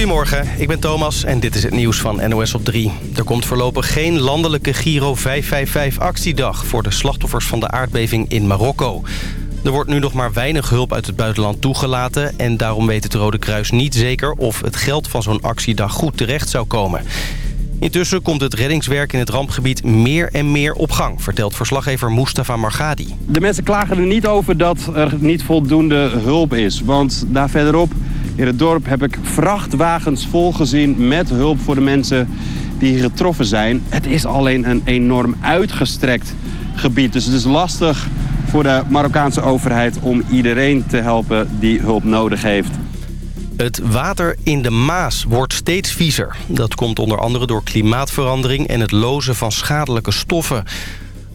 Goedemorgen, ik ben Thomas en dit is het nieuws van NOS op 3. Er komt voorlopig geen landelijke Giro 555-actiedag... voor de slachtoffers van de aardbeving in Marokko. Er wordt nu nog maar weinig hulp uit het buitenland toegelaten... en daarom weet het Rode Kruis niet zeker of het geld van zo'n actiedag goed terecht zou komen. Intussen komt het reddingswerk in het rampgebied meer en meer op gang... vertelt verslaggever Mustafa Margadi. De mensen klagen er niet over dat er niet voldoende hulp is. Want daar verderop in het dorp heb ik vrachtwagens vol gezien... met hulp voor de mensen die hier getroffen zijn. Het is alleen een enorm uitgestrekt gebied. Dus het is lastig voor de Marokkaanse overheid om iedereen te helpen die hulp nodig heeft. Het water in de Maas wordt steeds viezer. Dat komt onder andere door klimaatverandering en het lozen van schadelijke stoffen.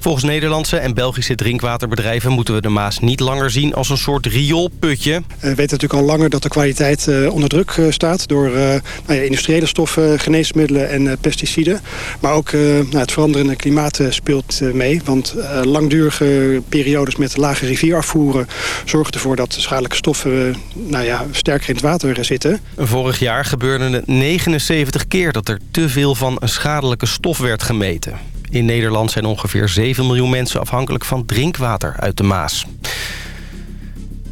Volgens Nederlandse en Belgische drinkwaterbedrijven... moeten we de Maas niet langer zien als een soort rioolputje. We weten natuurlijk al langer dat de kwaliteit uh, onder druk uh, staat... door nou ja, industriële stoffen, geneesmiddelen en pesticiden. Maar ook nou, het veranderende klimaat speelt mee. Want langdurige periodes met lage rivierafvoeren... zorgen ervoor dat schadelijke stoffen nou ja, sterker in het water zitten. Vorig jaar gebeurde het 79 keer dat er te veel van een schadelijke stof werd gemeten. In Nederland zijn ongeveer 7 miljoen mensen afhankelijk van drinkwater uit de Maas.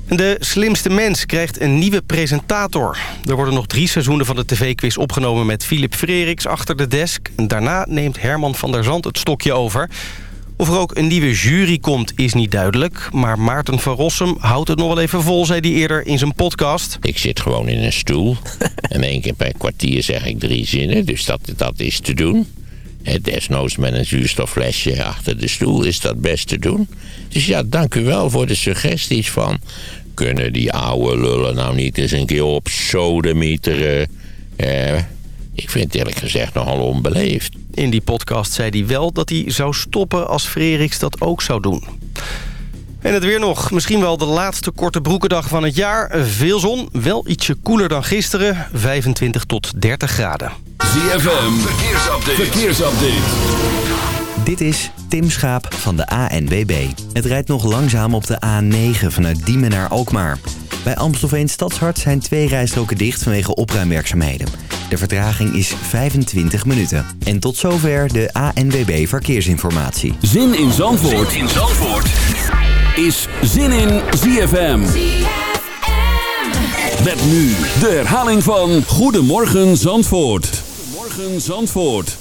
De slimste mens krijgt een nieuwe presentator. Er worden nog drie seizoenen van de tv-quiz opgenomen met Philip Freriks achter de desk. Daarna neemt Herman van der Zand het stokje over. Of er ook een nieuwe jury komt is niet duidelijk. Maar Maarten van Rossum houdt het nog wel even vol, zei hij eerder in zijn podcast. Ik zit gewoon in een stoel. en één keer per kwartier zeg ik drie zinnen. Dus dat, dat is te doen. Desnoods met een zuurstofflesje achter de stoel is dat best te doen. Dus ja, dank u wel voor de suggesties van... kunnen die oude lullen nou niet eens een keer op sodemieteren? Eh, ik vind het eerlijk gezegd nogal onbeleefd. In die podcast zei hij wel dat hij zou stoppen als Freriks dat ook zou doen. En het weer nog. Misschien wel de laatste korte broekendag van het jaar. Veel zon, wel ietsje koeler dan gisteren. 25 tot 30 graden. ZFM, verkeersupdate. verkeersupdate. Dit is Tim Schaap van de ANWB. Het rijdt nog langzaam op de A9 vanuit Diemen naar Alkmaar. Bij Amstelveen Stadshart zijn twee rijstroken dicht vanwege opruimwerkzaamheden. De vertraging is 25 minuten. En tot zover de ANWB Verkeersinformatie. Zin in Zandvoort, zin in Zandvoort. Is Zin in ZFM. Met nu de herhaling van Goedemorgen Zandvoort. Goedemorgen Zandvoort.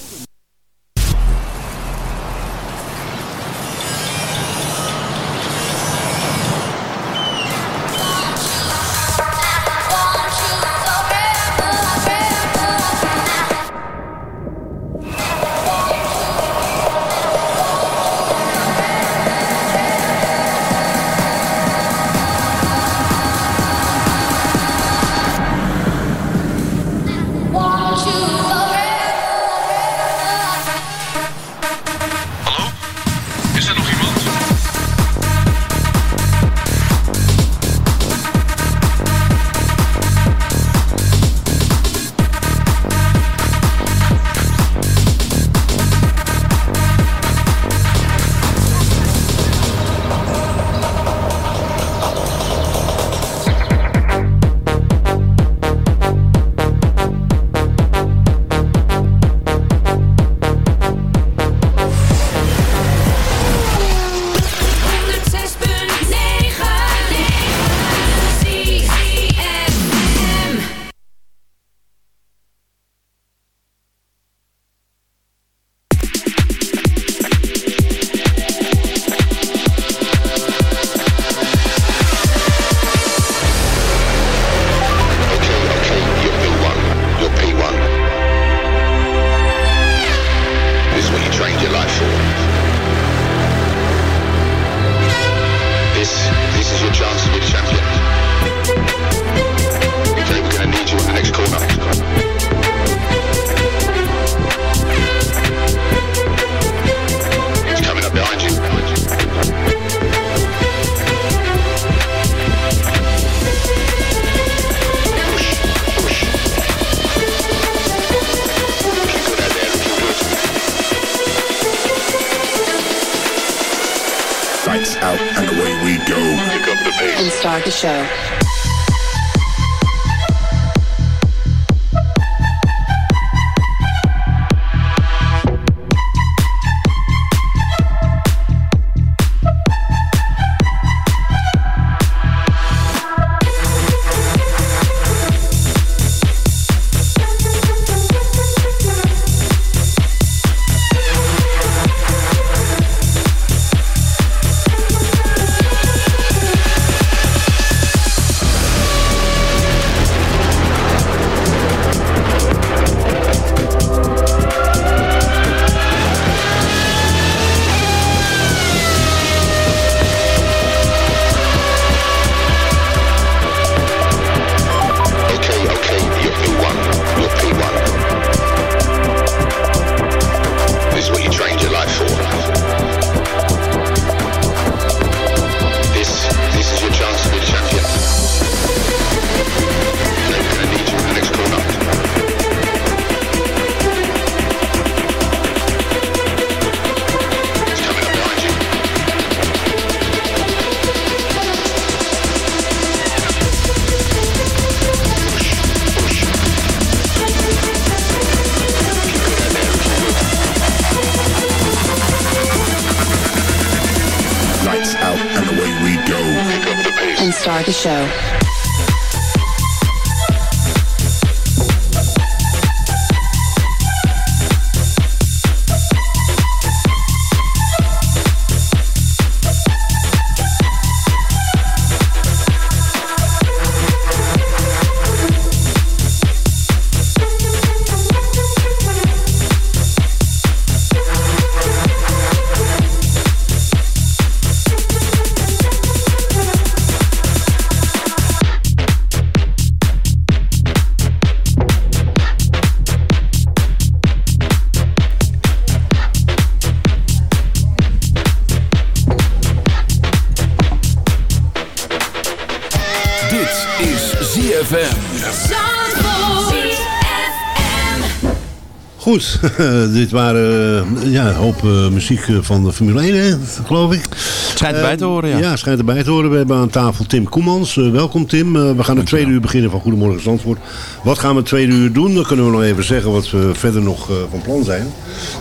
Goed, dit waren eh, ja, een hoop eh, muziek eh, van de Formule 1, hè, geloof ik. Het schijnt erbij te horen, ja. Ja, schijnt erbij te horen. We hebben aan tafel Tim Koemans. Welkom Tim. We gaan het tweede uur beginnen van Goedemorgen Zandvoort. Wat gaan we het tweede uur doen? Dan kunnen we nog even zeggen wat we verder nog van plan zijn.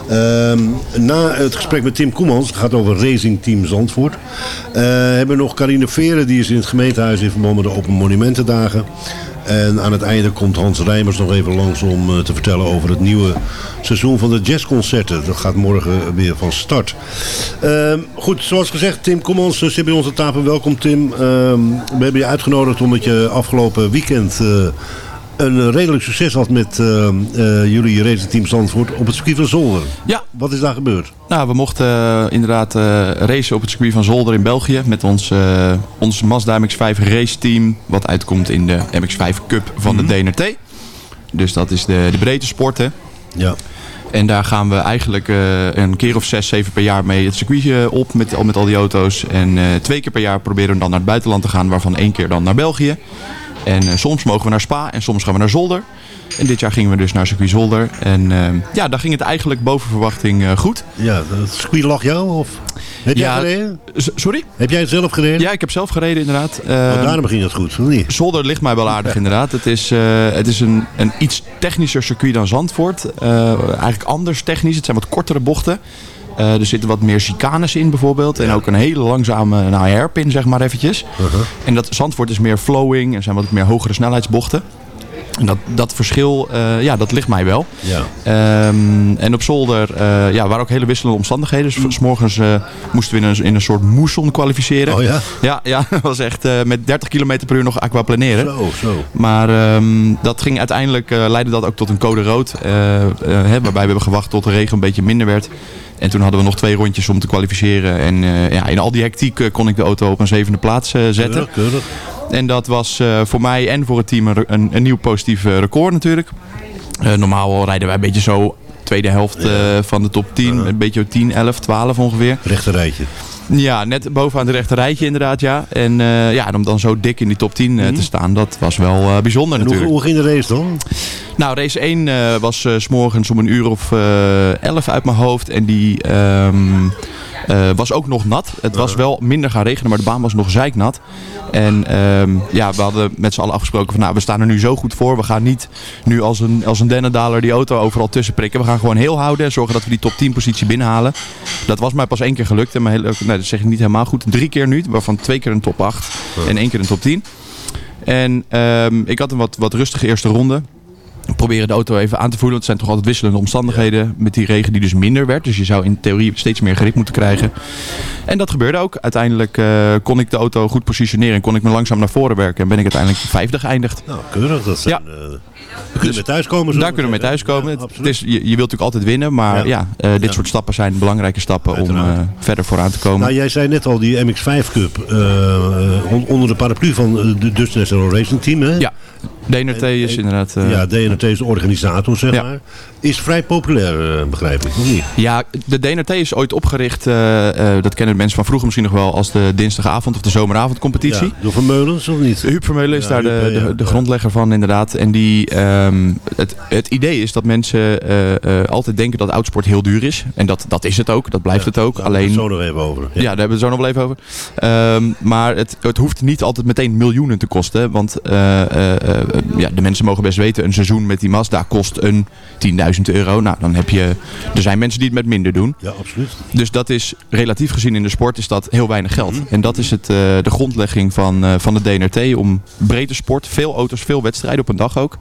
Ehm, na het gesprek met Tim Koemans, het gaat over Racing Team Zandvoort. eh, hebben we nog Carine Veren, die is in het gemeentehuis in verband met de Open Monumentendagen. En aan het einde komt Hans Rijmers nog even langs om eh, te vertellen over het nieuwe seizoen van de jazzconcerten. Dat gaat morgen weer van start. Ehm, goed, zoals gezegd, Tim Kommans eh, zit bij ons aan tafel. Welkom Tim. Ehm, we hebben je uitgenodigd omdat je afgelopen weekend eh, een redelijk succes had met eh, eh, jullie racingteam Zandvoort op het circuit van Zolder. Ja. Wat is daar gebeurd? Nou, we mochten eh, inderdaad racen op het circuit van Zolder in België. Met ons, ons Mazda MX-5 race team. Wat uitkomt in de MX-5 Cup van de DNRT. Dus dat is de, de breedte sporten. Ja. En daar gaan we eigenlijk een keer of zes, zeven per jaar mee het circuit eh, op met, al met al die auto's. En twee keer per jaar proberen we dan naar het buitenland te gaan, waarvan één keer dan naar België. En eh, soms mogen we naar Spa en soms gaan we naar Zolder. En dit jaar gingen we dus naar circuit Zolder. En eh, ja, daar ging het eigenlijk boven verwachting eh, goed. Ja, het circuit lag jou? Of heb jij Ja, gereden? Sorry? Heb jij het zelf gereden? Ja, ik heb zelf gereden inderdaad. Oh, Eh, daarom ging het goed, of niet? Zolder ligt mij wel aardig inderdaad. Het is, eh, het is een, een iets technischer circuit dan Zandvoort. Eigenlijk anders technisch. Het zijn wat kortere bochten. Eh, er zitten wat meer chicanes in bijvoorbeeld. En ook een hele langzame nou, hairpin zeg maar eventjes. En dat Zandvoort is meer flowing. Er zijn wat meer hogere snelheidsbochten. En dat, dat verschil, eh, ja, dat ligt mij wel. Ja. Ehm, en op zolder eh, ja, waren ook hele wisselende omstandigheden. Dus s morgens eh, moesten we in een, in een soort moesson kwalificeren. Oh ja? Ja, ja dat was echt met 30 km per uur nog aquaplaneren. Zo, zo. Maar ehm, dat ging uiteindelijk, leidde dat ook tot een code rood. hè, waarbij we hebben gewacht tot de regen een beetje minder werd. En toen hadden we nog twee rondjes om te kwalificeren. En ja, in al die hectiek kon ik de auto op een zevende plaats zetten. Keurig, keurig. En dat was eh, voor mij en voor het team een, een, nieuw positief eh, record natuurlijk. Eh, normaal rijden wij een beetje zo tweede helft van de top 10. Een beetje 10, 11, 12 ongeveer. Rechte rijtje. Ja, net bovenaan het rechte rijtje inderdaad, ja. En eh, ja, en om dan zo dik in die top 10 eh, te staan, dat was wel eh, bijzonder En hoe, natuurlijk. hoe ging de race dan? Nou, race 1 eh, was s s'morgens om een uur of eh 11 uit mijn hoofd. En die ehm, eh, was ook nog nat. Het was wel minder gaan regenen, maar de baan was nog zeiknat. En ehm, ja, we hadden met z'n allen afgesproken van nou, we staan er nu zo goed voor. We gaan niet nu als een, als een dennendaler die auto overal tussen prikken. We gaan gewoon heel houden en zorgen dat we die top 10 positie binnenhalen. Dat was mij pas één keer gelukt. En hele, nee, dat zeg ik niet helemaal goed. Drie keer nu, waarvan twee keer een top 8 en één keer een top 10. En ehm, ik had een wat, wat rustige eerste ronde. Proberen de auto even aan te voelen. want Het zijn toch altijd wisselende omstandigheden met die regen die dus minder werd. Dus je zou in theorie steeds meer grip moeten krijgen. En dat gebeurde ook. Uiteindelijk eh, kon ik de auto goed positioneren en kon ik me langzaam naar voren werken. En ben ik uiteindelijk vijfde geëindigd. Nou, keurig. Dat zijn, Ja. eh, we kunnen mee thuiskomen. Daar kunnen we mee thuiskomen. Ja, het is, je, je wilt natuurlijk altijd winnen. Maar Ja. ja, eh, dit Ja. soort stappen zijn belangrijke stappen om eh, verder vooraan te komen. Nou, jij zei net al, die MX-5 Cup, eh, on- onder de paraplu van de Dutch National Racing Team, hè? Ja, DNRT is inderdaad... Ja, DNRT is de organisator, zeg Ja. maar. Is vrij populair, eh, begrijp ik, niet? Ja, de DNRT is ooit opgericht, eh, eh, dat kennen de mensen van vroeger misschien nog wel, als de dinsdagavond of de zomeravondcompetitie. Ja, door Vermeulens, of niet? Huub Vermeulen is Ja, daar de, ja, de, grondlegger van inderdaad. En die, ehm, het, het idee is dat mensen altijd denken dat oudsport heel duur is. En dat, dat is het ook, dat blijft het ook. Daar hebben we Alleen, het zo nog even over. ja. daar hebben we het zo nog wel even over. Ehm, maar het, het hoeft niet altijd meteen miljoenen te kosten. Want ja, de mensen mogen best weten, een seizoen met die Mazda kost een 10.000 euro. Nou, dan heb je, er zijn mensen die het met minder doen. Ja, absoluut. Dus dat is, relatief gezien in de sport, is dat heel weinig geld. Mhm. En dat is het, eh, de grondlegging van, eh, van de DNRT om brede sport, veel auto's, veel wedstrijden op een dag ook.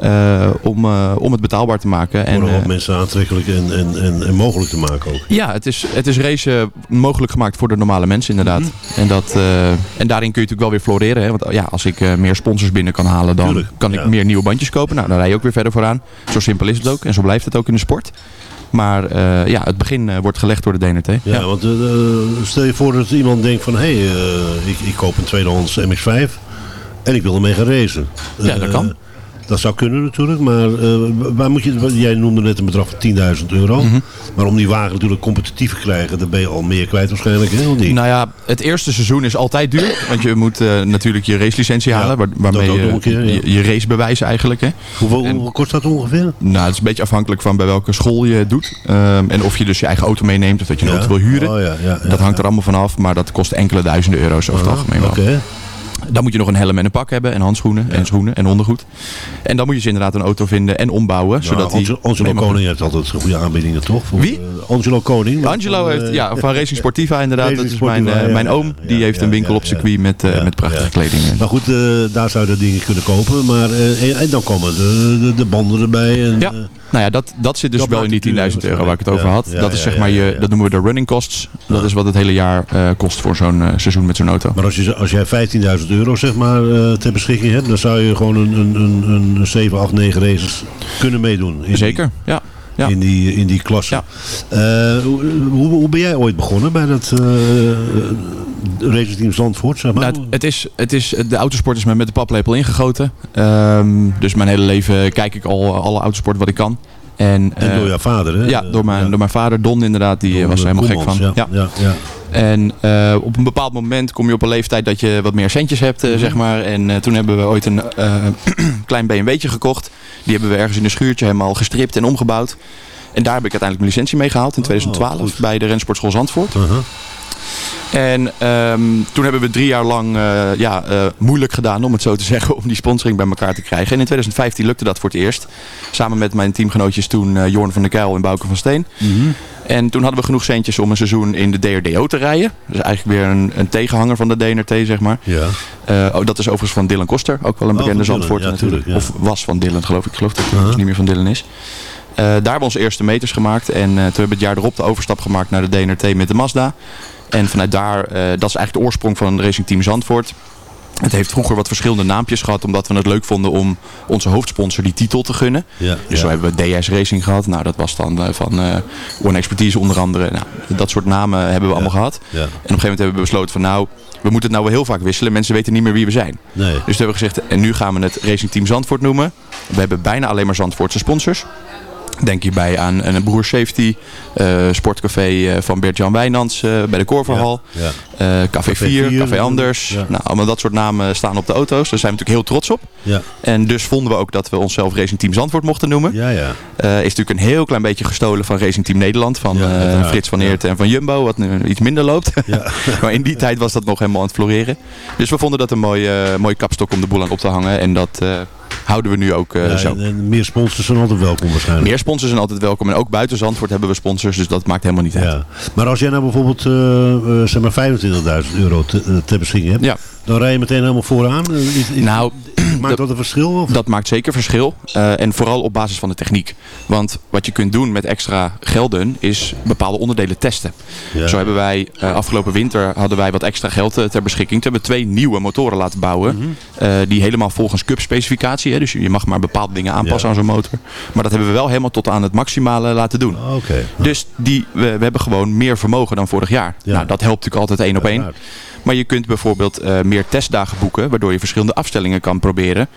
Eh, om, eh, om het betaalbaar te maken. En, om eh, mensen aantrekkelijk en, en, en, en mogelijk te maken ook. ja, het is, het is racen mogelijk gemaakt voor de normale mensen inderdaad. Mhm. en, dat, eh, en daarin kun je natuurlijk wel weer floreren. Hè? Want ja, als ik eh, meer sponsors binnen kan halen, dan Tuurlijk, kan ik meer nieuwe bandjes kopen. Nou, dan rij je ook weer verder vooraan. Zo simpel is het ook. En zo blijft het ook in de sport. Maar eh, ja, het begin eh, wordt gelegd door de DNT. Ja, want stel je voor dat iemand denkt van... hé, hey, ik, ik koop een tweedehands MX-5 en ik wil ermee gaan racen. Ja, dat kan. Dat zou kunnen natuurlijk, maar eh, waar moet je, jij noemde net een bedrag van 10.000 euro. Mhm. Maar om die wagen natuurlijk competitief te krijgen, dan ben je al meer kwijt waarschijnlijk, hè? Of niet? Nou ja, het eerste seizoen is altijd duur. Want je moet eh, natuurlijk je racelicentie Ja, halen. waar- waarmee je, een keer, ja. je, je racebewijs eigenlijk. Hè. hoeveel, en- hoeveel kost dat ongeveer? Nou, het is een beetje afhankelijk van bij welke school je het doet. Ehm, en of je dus je eigen auto meeneemt of dat je een Ja. auto wil huren. Oh, dat hangt er allemaal vanaf, maar dat kost enkele duizenden euro's over het Ah, algemeen wel. Dan moet je nog een helm en een pak hebben en handschoenen en schoenen en ondergoed. En dan moet je dus inderdaad een auto vinden en ombouwen. zodat die Angelo, mag- Koning heeft altijd goede aanbiedingen, toch? Voor, Wie? eh, Angelo Koning. Angelo Van, heeft, eh, ja, van Racing Sportiva inderdaad. Racing dat is mijn, Sportiva, eh, mijn oom. Die heeft een winkel op circuit met, eh, met prachtige kleding. Maar goed, eh, daar zou je dat dingen kunnen kopen. Maar, eh, en, en dan komen de, de, de banden erbij. En, Ja. Nou ja, dat, dat zit dus Dat wel in die het 10.000 duur euro waar ik het over had. ja, dat is zeg maar je, dat noemen we de running costs. Dat is wat het hele jaar eh, kost voor zo'n eh, seizoen met zo'n auto. maar als, je, als jij 15.000 euro zeg maar, eh, ter beschikking hebt, dan zou je gewoon een, een, een, een 7, 8, 9 races kunnen meedoen. Die- Zeker, ja. ja. In die, in die klasse. Ja. Hoe, hoe, hoe ben jij ooit begonnen bij dat uh, raceteam Zandvoort? Zeg maar? Nou, het, is, het is, de autosport is me met de paplepel ingegoten. Ehm, dus mijn hele leven kijk ik al alle autosport wat ik kan. En, en eh, door jouw vader, hè? Ja, door mijn, door mijn vader Don inderdaad. Die eh, was er helemaal gek van. Ja, ja. En eh, op een bepaald moment kom je op een leeftijd dat je wat meer centjes hebt, Mhm. zeg maar. En toen hebben we ooit een klein BMW'tje gekocht. Die hebben we ergens in een schuurtje helemaal gestript en omgebouwd. En daar heb ik uiteindelijk mijn licentie mee gehaald in 2012 goed. bij de Rensportschool Zandvoort. Uh-huh. En ehm, toen hebben we drie jaar lang eh, ja, eh, moeilijk gedaan, om het zo te zeggen, om die sponsoring bij elkaar te krijgen. En in 2015 lukte dat voor het eerst. Samen met mijn teamgenootjes toen eh, Jorn van der Kuil en Bouke van Steen. Mhm. En toen hadden we genoeg centjes om een seizoen in de DRDO te rijden. Dus eigenlijk weer een, een tegenhanger van de DNRT, zeg maar. Ja. Oh, dat is overigens van Dylan Koster, ook wel een Oh, bekende Zandvoort ja, natuurlijk. ja. Of was van Dylan, geloof ik. Ik geloof dat het Uh-huh. niet meer van Dylan is. Daar hebben we onze eerste meters gemaakt. En toen hebben we het jaar erop de overstap gemaakt naar de DNRT met de Mazda. En vanuit daar, eh, dat is eigenlijk de oorsprong van Racing Team Zandvoort. Het heeft vroeger wat verschillende naampjes gehad, omdat we het leuk vonden om onze hoofdsponsor die titel te gunnen. Ja, Dus ja. zo hebben we DS Racing gehad. Nou, dat was dan eh, van eh One Expertise onder andere. Nou, dat soort namen hebben we allemaal gehad. En op een gegeven moment hebben we besloten van nou, we moeten het nou wel heel vaak wisselen. Mensen weten niet meer wie we zijn. Nee. Dus toen hebben we gezegd, en nu gaan we het Racing Team Zandvoort noemen. We hebben bijna alleen maar Zandvoortse sponsors. Denk hierbij aan een broer safety, eh, sportcafé eh, van Bert-Jan Wijnands eh, bij de Korverhal. Ja. Café 4, 4, Café Anders. ja. Nou, allemaal dat soort namen staan op de auto's. Daar zijn we natuurlijk heel trots op. Ja. En dus vonden we ook dat we onszelf Racing Team Zandvoort mochten noemen. Ja, ja. Is natuurlijk een heel klein beetje gestolen van Racing Team Nederland. Van. Frits van Eert en van Jumbo. Wat nu iets minder loopt. Ja. maar in die tijd was dat nog helemaal aan het floreren. Dus we vonden dat een mooie, mooie kapstok om de boel aan op te hangen. En dat houden we nu ook eh, Ja, zo. en, meer sponsors zijn altijd welkom waarschijnlijk. Meer sponsors zijn altijd welkom. En ook buiten Zandvoort hebben we sponsors. Dus dat maakt helemaal niet uit. Ja. Maar als jij nou bijvoorbeeld eh, eh, zeg maar 25.000 euro te, ter beschikking hebt, Ja. Dan rij je meteen helemaal vooraan. Eh, is- is- Nou, maakt dat een verschil? Of? Dat maakt zeker verschil. Eh, en vooral op basis van de techniek. Want wat je kunt doen met extra gelden is bepaalde onderdelen testen. Ja. Zo hebben wij eh, afgelopen winter hadden wij wat extra geld ter beschikking. Toen hebben we twee nieuwe motoren laten bouwen. Mhm. die helemaal volgens cup specificatie. Hè, dus je mag maar bepaalde dingen aanpassen Ja. aan zo'n motor. Maar dat hebben we wel helemaal tot aan het maximale laten doen. Ah. Dus die, we, we hebben gewoon meer vermogen dan vorig jaar. Ja. Nou, dat helpt natuurlijk altijd één op één. Maar je kunt bijvoorbeeld eh, meer testdagen boeken, waardoor je verschillende afstellingen kan proberen.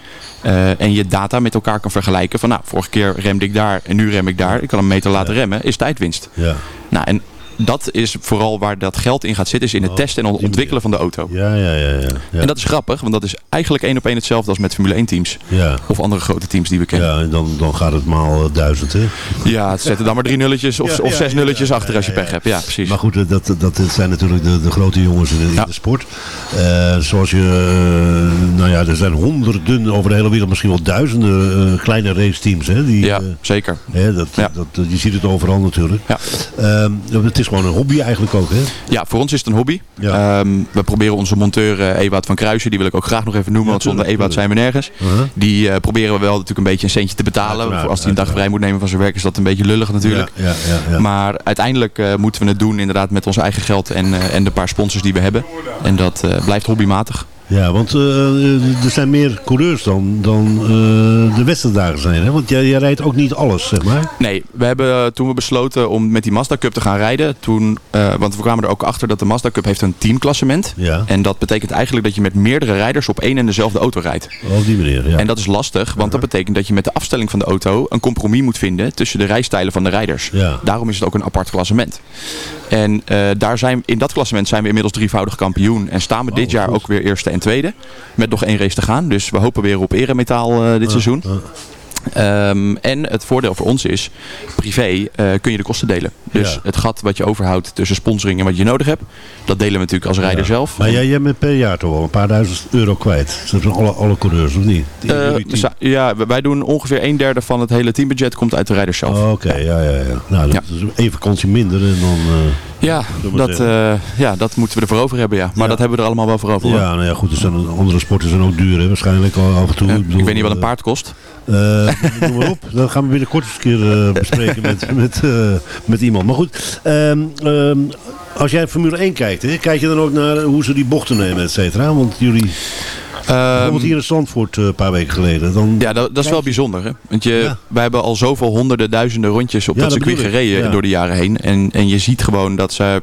Eh, en je data met elkaar kan vergelijken. Van nou, vorige keer remde ik daar en nu rem ik daar. Ik kan een meter laten remmen, is tijdwinst. Ja. Nou, en dat is vooral waar dat geld in gaat zitten, is in het testen en het ontwikkelen van de auto. Ja, ja, ja. ja, ja. En dat is grappig, want dat is eigenlijk één op één hetzelfde als met Formule 1 teams. ja. Of andere grote teams die we kennen. Ja, en dan, dan gaat het maal eh, duizend, hè? Ja, zetten dan maar drie nulletjes of, of zes nulletjes achter als je pech hebt. Ja, precies. Maar goed, eh, dat, dat zijn natuurlijk de, de grote jongens in, de sport. Eh, zoals je, nou ja, er zijn honderden over de hele wereld, misschien wel duizenden kleine raceteams. Hè, die, Ja, zeker. hè, dat, dat, je ziet het overal natuurlijk. Ja. Ehm, het is gewoon een hobby eigenlijk ook, hè? Ja, voor ons is het een hobby. Ja. Ehm, we proberen onze monteur Ewout van Kruisen, die wil ik ook graag nog even noemen, Ja, want zonder Ewout zijn we nergens. Uh-huh. Die eh, proberen we wel natuurlijk een beetje een centje te betalen. Uiteraard, als hij een dag vrij moet nemen van zijn werk is dat een beetje lullig natuurlijk. Ja, ja, ja, ja. Maar uiteindelijk eh, moeten we het doen inderdaad met ons eigen geld en, en de paar sponsors die we hebben. En dat blijft hobbymatig. Ja, want eh, er zijn meer coureurs dan, dan eh, de wedstrijddagen zijn. Hè? Want jij, jij rijdt ook niet alles, zeg maar. Nee, we hebben eh, toen we besloten om met die Mazda Cup te gaan rijden. Toen, eh, want we kwamen er ook achter dat de Mazda Cup heeft een teamklassement. Ja, En dat betekent eigenlijk dat je met meerdere rijders op één en dezelfde auto rijdt. op die manier. Ja. En dat is lastig, want dat betekent dat je met de afstelling van de auto een compromis moet vinden tussen de rijstijlen van de rijders. Ja. Daarom is het ook een apart klassement. En eh, daar zijn, in dat klassement zijn we inmiddels drievoudig kampioen. En staan we dit jaar goed. ook weer eerste en tweede. Met nog één race te gaan. Dus we hopen weer op eremetaal eh, dit seizoen. Ehm, en het voordeel voor ons is, privé eh, kun je de kosten delen. Dus Ja. het gat wat je overhoudt tussen sponsoring en wat je nodig hebt, dat delen we natuurlijk als rijder Ja. zelf. Maar jij, jij bent per jaar toch wel een paar duizend euro kwijt. Dat zijn alle, alle coureurs, of niet? Eh, ja, wij doen ongeveer een derde van het hele teambudget komt uit de rijders zelf. Oh, Oké, ja, ja, ja. Nou, dat is één vakantie minder en dan... eh, Ja, dat, ja, dat moeten we ervoor over hebben, ja. Maar dat hebben we er allemaal wel voor over. ja, nou ja, goed. Er zijn andere sporten zijn ook duur, hè, waarschijnlijk al af en toe. Bedoel, ik weet niet wat een paard kost. Eh, noem maar op. Dat gaan we binnenkort eens een keer eh, bespreken met, met, eh, met iemand. Maar goed, ehm, ehm, als jij Formule 1 kijkt, hè, kijk je dan ook naar hoe ze die bochten nemen, et cetera? Want jullie, bijvoorbeeld hier in Zandvoort een paar weken geleden. Dan, Ehm, ja, dat, dat is wel bijzonder. Hè? Want je, Ja. wij hebben al zoveel honderden, duizenden rondjes op Ja, dat dat circuit gereden Ja. door de jaren heen. En, en je ziet gewoon dat ze...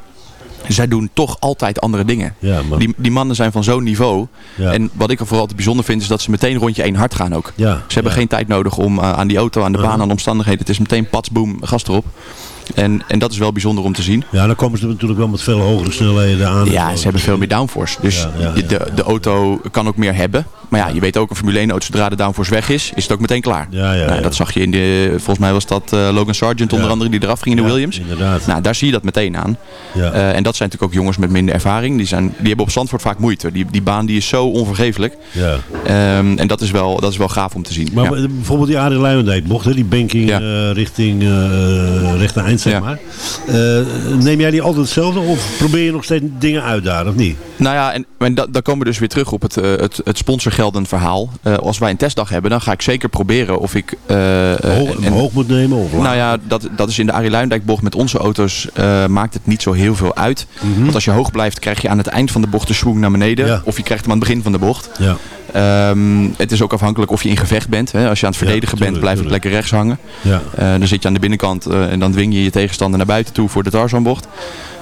Zij doen toch altijd andere dingen. ja, maar, Die, die mannen zijn van zo'n niveau. ja, En wat ik er vooral te bijzonder vind, is dat ze meteen rondje één hard gaan ook. ja, Ze hebben geen tijd nodig om eh, aan die auto, aan de baan, aan de omstandigheden. Het is meteen pats, boom, gas erop. En, en dat is wel bijzonder om te zien. Ja, dan komen ze natuurlijk wel met veel hogere snelheden aan. Ja, ze hebben veel meer downforce. Dus. De, de auto kan ook meer hebben. Maar ja, je weet ook, een Formule 1 auto, zodra de downforce weg is, is het ook meteen klaar. Ja, ja, Nou, ja. dat zag je in de, volgens mij was dat eh, Logan Sargent onder andere, die eraf ging in de Williams. Inderdaad. Nou, daar zie je dat meteen aan. ja. Eh, en dat zijn natuurlijk ook jongens met minder ervaring. Die, zijn, die hebben op Zandvoort vaak moeite. Die, die baan die is zo onvergeeflijk. ja. Ehm, en dat is, wel, dat is wel gaaf om te zien. Maar bijvoorbeeld die Arie Luijendijk bocht, hè, die banking eh, richting uh, rechter eind, zeg maar. Eh, neem jij die altijd hetzelfde of probeer je nog steeds dingen uit daar, of niet? Nou ja, en, en da- dan komen we dus weer terug op het, eh, het, het sponsorgelden verhaal. Eh, als wij een testdag hebben, dan ga ik zeker proberen of ik... eh, eh, Hoog, en- hoog moet nemen of laag? Nou ja, dat, dat is in de Arie Luijendijk bocht met onze auto's maakt het niet zo heel veel uit. Mhm. Want als je hoog blijft, krijg je aan het eind van de bocht de swing naar beneden. Ja. Of je krijgt hem aan het begin van de bocht. Ja, Ehm, het is ook afhankelijk of je in gevecht bent. Hè. Als je aan het Ja, verdedigen bent, blijf tuurlijk. lekker rechts hangen. ja. Dan zit je aan de binnenkant en dan dwing je je tegenstander naar buiten toe voor de Tarzanbocht.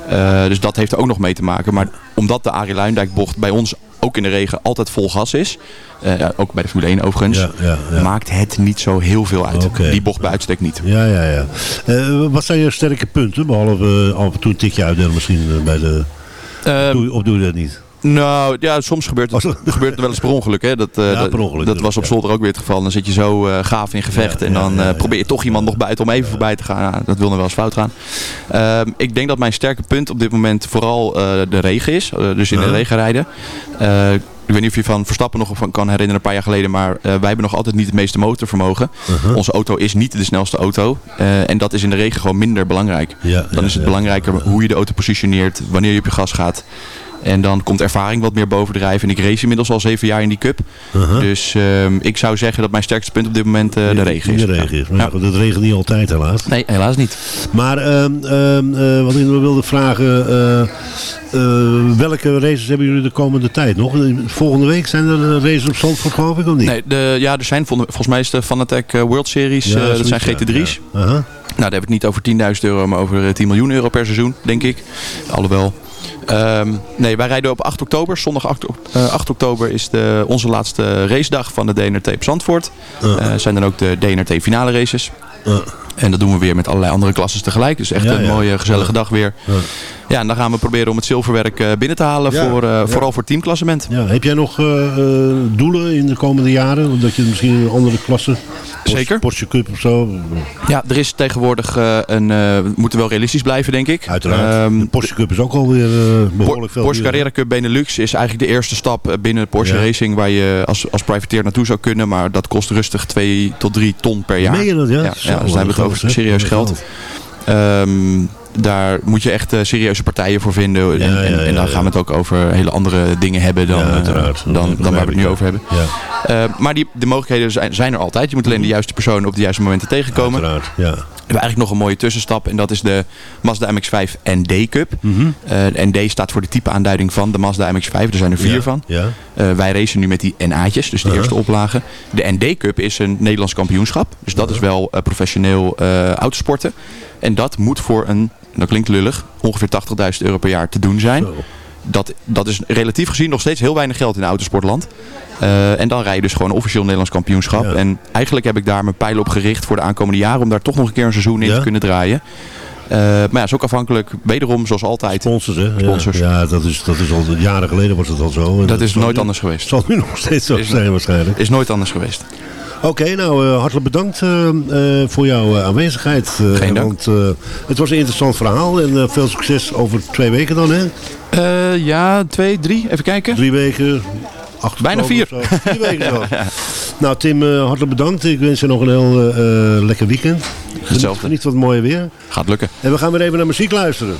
Eh, dus dat heeft er ook nog mee te maken. Maar omdat de Arie Luijendijk bocht bij ons ook in de regen altijd vol gas is. eh, ook bij de Formule 1 overigens. Ja, ja, ja. Maakt het niet zo heel veel uit. Die bocht bij uitstek niet. Ja, ja, ja. Eh, wat zijn je sterke punten? Behalve eh, af en toe een tikje uitdelen misschien bij de... Eh, je- of doe je dat niet? Nou, ja, soms gebeurt het, Oh, gebeurt het wel eens per ongeluk. Hè. Dat, eh, Ja, dat- per ongeluk dat was op ja. zolder ook weer het geval. Dan zit je zo eh, gaaf in gevecht Ja, en dan eh, probeer je toch iemand nog buiten om even voorbij te gaan. Dat wil nog wel eens fout gaan. Ehm, ik denk dat mijn sterke punt op dit moment vooral de regen is. Dus in de regen rijden. Ik weet niet of je van Verstappen nog van kan herinneren een paar jaar geleden. Maar wij hebben nog altijd niet het meeste motorvermogen. Uh-huh. Onze auto is niet de snelste auto. En dat is in de regen gewoon minder belangrijk. Ja, Dan ja, is het ja. belangrijker hoe je de auto positioneert, wanneer je op je gas gaat. En dan komt ervaring wat meer bovendrijven. En ik race inmiddels al zeven jaar in die cup. Dus ehm, ik zou zeggen dat mijn sterkste punt op dit moment eh, de regen is. De regen is. Maar ja, het regent niet altijd helaas. Nee, helaas niet. Maar ehm, ehm, eh, wat ik nog wilde vragen, eh, welke races hebben jullie de komende tijd nog? Volgende week zijn er races op Zandvoort geloof ik of niet? Nee, de, ja, er zijn vol- volgens mij is de Fanatec World Series. Ja, dat zijn ja. GT3's. Ja. Aha. Nou, daar heb ik niet over 10.000 euro, maar over eh, 10 miljoen euro per seizoen, denk ik. Alhoewel. Ehm, nee, wij rijden op 8 oktober. Zondag 8, ok- eh, 8 oktober is de, onze laatste racedag van de DNRT op Zandvoort. Uh, Eh, zijn dan ook de DNRT finale races. En dat doen we weer met allerlei andere klassen tegelijk. Dus echt Ja, een ja. mooie, gezellige dag weer. Ja. En dan gaan we proberen om het zilverwerk eh, binnen te halen. Ja, Voor, eh, ja. Vooral voor teamklassement. Ja, heb jij nog eh, doelen in de komende jaren? Dat je misschien in andere klasse... Porsche- Zeker. Porsche Cup of zo? Ja, er is tegenwoordig een... we moeten wel realistisch blijven, denk ik. Uiteraard. Ehm, de Porsche Cup is ook alweer eh behoorlijk veel. Porsche. Carrera Cup Benelux is eigenlijk de eerste stap binnen Porsche. Racing waar je als, als privateer naartoe zou kunnen. Maar dat kost rustig 2 tot 3 ton per jaar. Meen je dat, ja? Ja, Zo, ja, dus dan hebben we het over serieus Wat geld. groot. Daar moet je echt eh, serieuze partijen voor vinden. En, dan gaan we het ook over hele andere dingen hebben dan, eh, dan, Dat dan waar we het nu over hebben. Ja, Eh, maar die, de mogelijkheden zijn, zijn er altijd. Je moet alleen de juiste personen op de juiste momenten tegenkomen. uiteraard. Ja. We hebben eigenlijk nog een mooie tussenstap. En dat is de Mazda MX-5 ND Cup. De ND staat voor de type aanduiding van de Mazda MX-5. Er zijn er vier Ja, van. Ja. Wij racen nu met die NA'tjes, dus de Uh-huh. eerste oplage. De ND Cup is een Nederlands kampioenschap. Dus dat is wel eh, professioneel autosporten. En dat moet voor een, dat klinkt lullig, ongeveer 80.000 euro per jaar te doen zijn. Dat, dat is relatief gezien nog steeds heel weinig geld in autosportland. Eh, en dan rij je dus gewoon officieel Nederlands kampioenschap. Ja. En eigenlijk heb ik daar mijn pijl op gericht voor de aankomende jaren. Om daar toch nog een keer een seizoen in Ja. te kunnen draaien. Eh, maar ja, is ook afhankelijk, wederom zoals altijd. Sponsors, hè? Ja. Sponsors. Ja, dat is, dat is al jaren geleden was het al zo. Dat is nooit nu- anders geweest. zal nu nog steeds zo Is- zijn waarschijnlijk. Is nooit anders geweest. Oké, nou eh, hartelijk bedankt eh, eh, voor jouw aanwezigheid. eh, Geen dank. Want eh, het was een interessant verhaal en eh, veel succes over twee weken dan, hè? Eh, ja, twee, drie, even kijken. Drie weken. Acht Bijna vier. Vier weken zo. Nou Tim, eh, hartelijk bedankt. Ik wens je nog een heel eh, eh, lekker weekend. Hetzelfde. geniet van het mooie weer. Gaat lukken. En we gaan weer even naar muziek luisteren.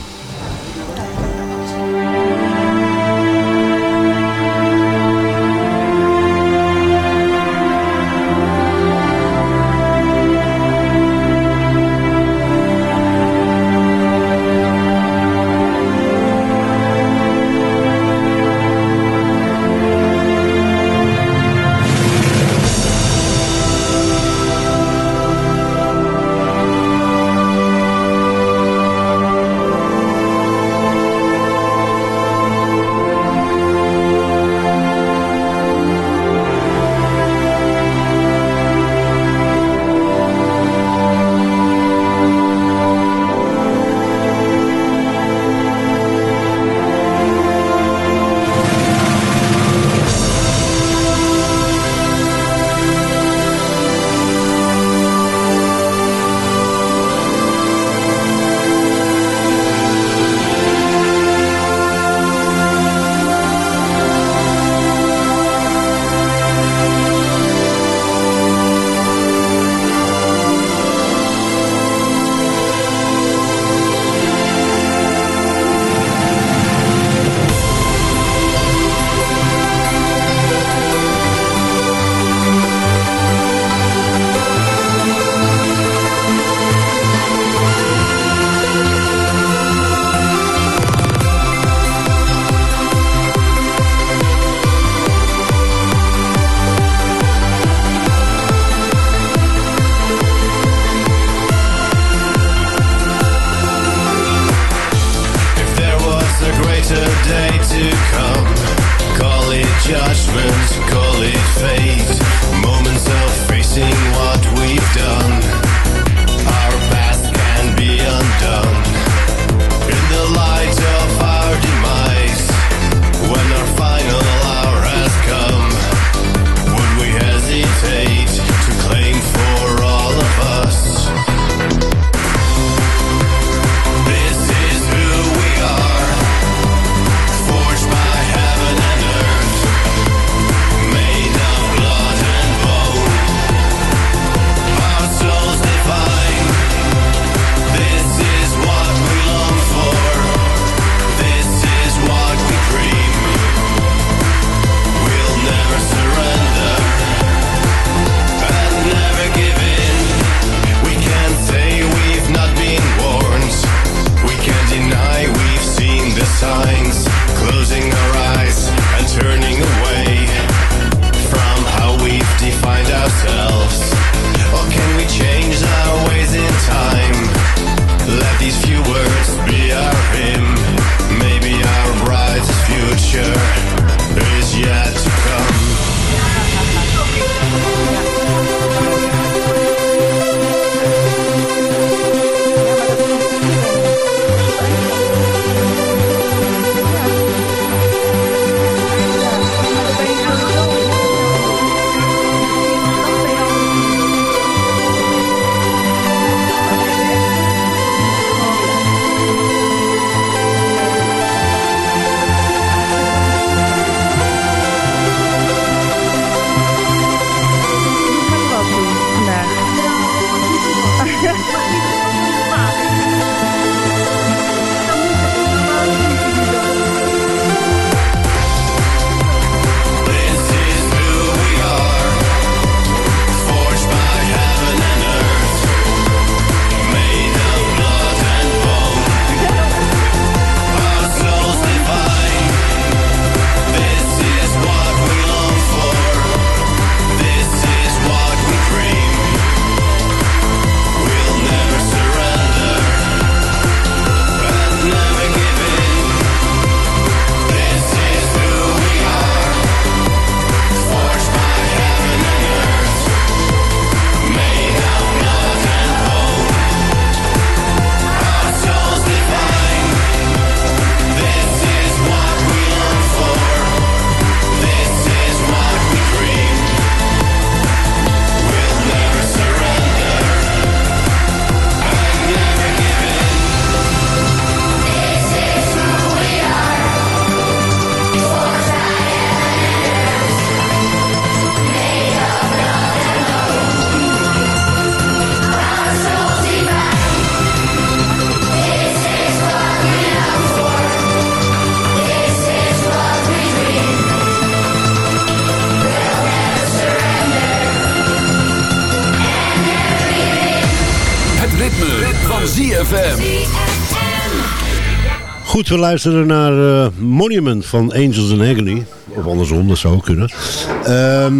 Goed, we luisteren naar eh, Monument van Angels in Agony. Of andersom, dat zou kunnen. Ehm,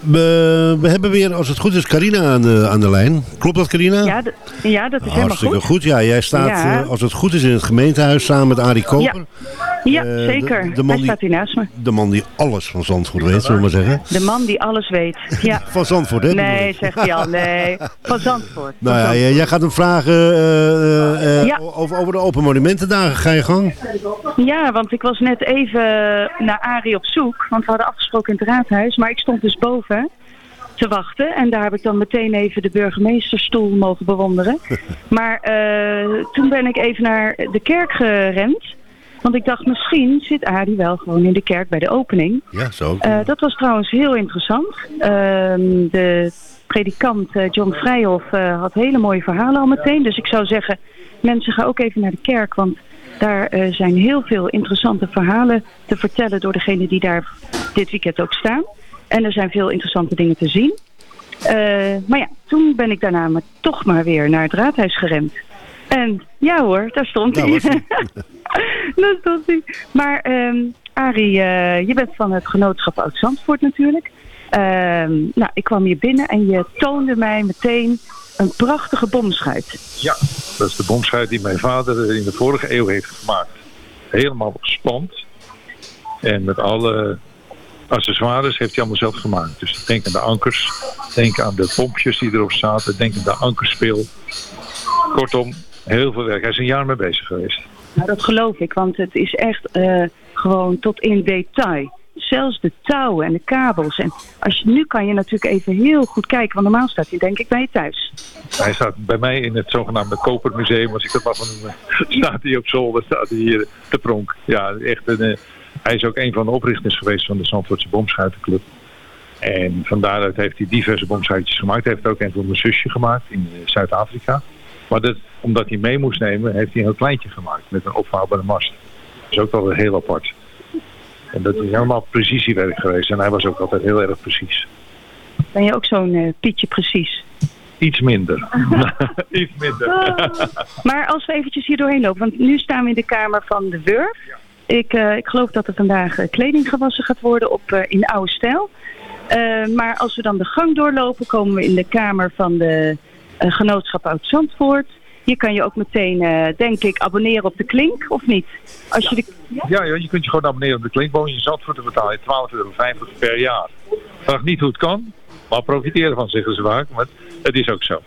we, we hebben weer, als het goed is, Carina aan de, aan de lijn. Klopt dat, Carina? Ja, ja dat is helemaal Hartstikke goed. goed. Ja, jij staat, Ja. eh, als het goed is, in het gemeentehuis samen met Arie Koper. Ja, Eh, de- zeker. de man Hij staat hier naast me. De man die alles van Zandvoort weet, zullen we maar zeggen. De man die alles weet. Ja. Van Zandvoort, hè? Nee, zegt hij al. Nee, van Zandvoort. Nou ja, jij gaat hem vragen eh, eh, eh, Ja. over, over de Open Monumentendagen. Ga je gang? Ja, want ik was net even naar Arie op zoek. Want we hadden afgesproken in het raadhuis. Maar ik stond dus boven te wachten. En daar heb ik dan meteen even de burgemeesterstoel mogen bewonderen. Maar eh, toen ben ik even naar de kerk gerend. Want ik dacht, misschien zit Arie wel gewoon in de kerk bij de opening. Ja, zo. Eh, dat was trouwens heel interessant. Ehm, de predikant eh, John Vrijhof eh, had hele mooie verhalen al meteen. Dus ik zou zeggen, mensen gaan ook even naar de kerk. Want daar zijn heel veel interessante verhalen te vertellen door degenen die daar dit weekend ook staan. En er zijn veel interessante dingen te zien. Maar ja, toen ben ik daarna maar toch maar weer naar het raadhuis gerend. En ja hoor, daar stond Daar hij. daar stond hij. Maar ehm Arie, eh, je bent van het genootschap Oud-Zandvoort natuurlijk. Ehm, nou, ik kwam hier binnen en je toonde mij meteen een prachtige bomschuit. Ja, dat is de bomschuit die mijn vader in de vorige eeuw heeft gemaakt. Helemaal gespand. En met alle accessoires heeft hij allemaal zelf gemaakt. Dus denk aan de ankers, denk aan de pompjes die erop zaten, denk aan de ankerspeel. Kortom, heel veel werk. Hij is een jaar mee bezig geweest. Nou, dat geloof ik, want het is echt eh, gewoon tot in detail. Zelfs de touwen en de kabels. En als je, nu kan je natuurlijk even heel goed kijken, want normaal staat hij denk ik bij je thuis. Hij staat bij mij in het zogenaamde Kopermuseum, als ik dat mag noemen. Staat hij op zolder, staat hij hier te pronk. Ja, echt een, eh, hij is ook een van de oprichters geweest van de Zandvoortse Bomschuitenclub. En van daaruit heeft hij diverse bomschuitjes gemaakt. Hij heeft ook een voor mijn zusje gemaakt in eh, Zuid-Afrika. Maar dat, omdat hij mee moest nemen, heeft hij een heel kleintje gemaakt met een opvouwbare mast. Dat is ook wel heel apart. En dat is helemaal precisiewerk geweest. En hij was ook altijd heel erg precies. Ben je ook zo'n eh, Pietje precies? Iets minder. Iets minder. Maar als we eventjes hier doorheen lopen, want nu staan we in de kamer van de Wurf. Ik, eh, ik geloof dat er vandaag eh, kleding gewassen gaat worden op, in oude stijl. Maar als we dan de gang doorlopen, komen we in de kamer van de genootschap Oud-Zandvoort. Hier kan je ook meteen, eh, denk ik, abonneren op de klink, of niet? Als je. Ja, ja, je kunt je gewoon abonneren op de klink. Woon je in Zandvoort, dan betaal je 12,50 euro per jaar. Vraag niet hoe het kan, maar profiteren van zeggen ze vaak. Maar het is ook zo.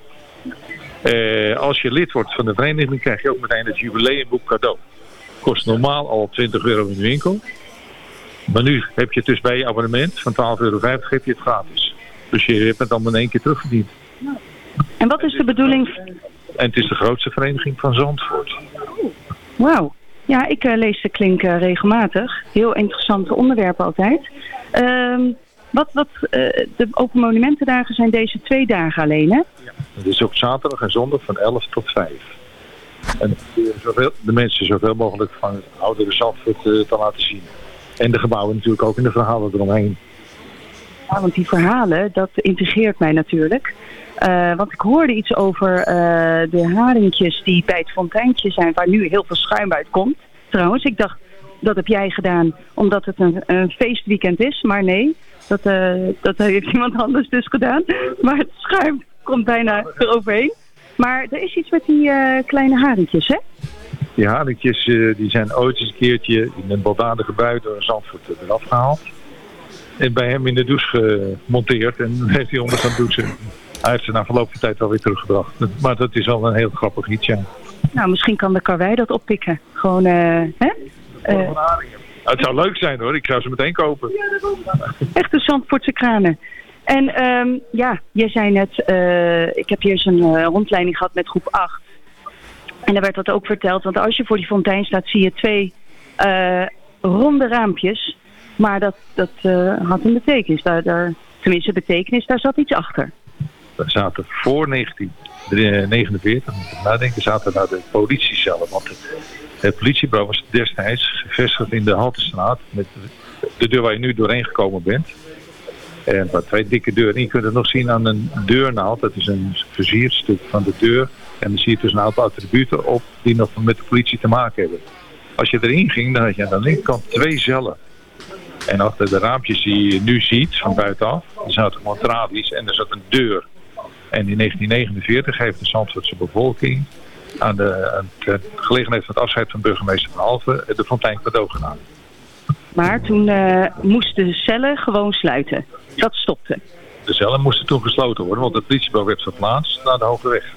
Eh, als je lid wordt van de vereniging, krijg je ook meteen het jubileumboek cadeau. Kost normaal al 20 euro in de winkel. Maar nu heb je het dus bij je abonnement van 12,50 euro heb je het gratis. Dus je hebt het dan in één keer terugverdiend. En wat is de bedoeling? En het is de grootste vereniging van Zandvoort. Wauw. Ja, ik eh, lees de klink eh, regelmatig. Heel interessante onderwerpen altijd. Ehm, wat, wat, eh, de Open Monumentendagen zijn deze twee dagen alleen, hè? Het is op zaterdag en zondag van 11 tot 5. En de, zoveel, de mensen zoveel mogelijk van het oudere Zandvoort te laten zien. En de gebouwen natuurlijk ook in de verhalen eromheen. Ja, want die verhalen, dat intrigeert mij natuurlijk. Eh, want ik hoorde iets over eh, de haringjes die bij het fonteintje zijn, waar nu heel veel schuim uit komt. Trouwens, ik dacht, dat heb jij gedaan omdat het een, een feestweekend is. Maar nee, dat, eh, dat heeft iemand anders dus gedaan. Maar het schuim komt bijna eroverheen. Maar er is iets met die kleine haringjes, hè? Die haringjes die zijn ooit eens een keertje in een baldadige bui door een Zandvoort eraf gehaald. En bij hem in de douche gemonteerd en heeft hij onder gaan douchen. Hij heeft ze na verloop van tijd wel weer teruggebracht. Maar dat is wel een heel grappig iets, ja. Nou, misschien kan de karwei dat oppikken. Gewoon, eh, hè? Eh, Het zou leuk zijn hoor, ik zou ze meteen kopen. Echte Zandvoortse kranen. En ehm, ja, jij zei net, eh, ik heb hier zo'n eh, rondleiding gehad met groep 8. En daar werd dat ook verteld, want als je voor die fontein staat zie je twee ronde raampjes. Maar dat, dat eh, had een betekenis. Daar, daar, tenminste, betekenis, daar zat iets achter. We zaten voor 1949, moet ik nadenken, zaten daar de politiecellen. Want het, het politiebureau was destijds gevestigd in de Haltestraat. Met de deur waar je nu doorheen gekomen bent. En wat twee dikke deuren. En je kunt het nog zien aan een deurnaald. Dat is een versierstuk van de deur. En dan zie je dus een aantal attributen op die nog met de politie te maken hebben. Als je erin ging, dan had je aan de linkerkant twee cellen. En achter de raampjes die je nu ziet van buitenaf, er zaten gewoon tralies en er zat een deur. En in 1949 heeft de Zandvoortse bevolking aan de, aan de gelegenheid van het afscheid van burgemeester Van Alphen de fontein cadeau gedaan. Maar toen uh, moesten de cellen gewoon sluiten. Dat stopte. De cellen moesten toen gesloten worden, want het politiebureau werd verplaatst naar de Hoge Weg.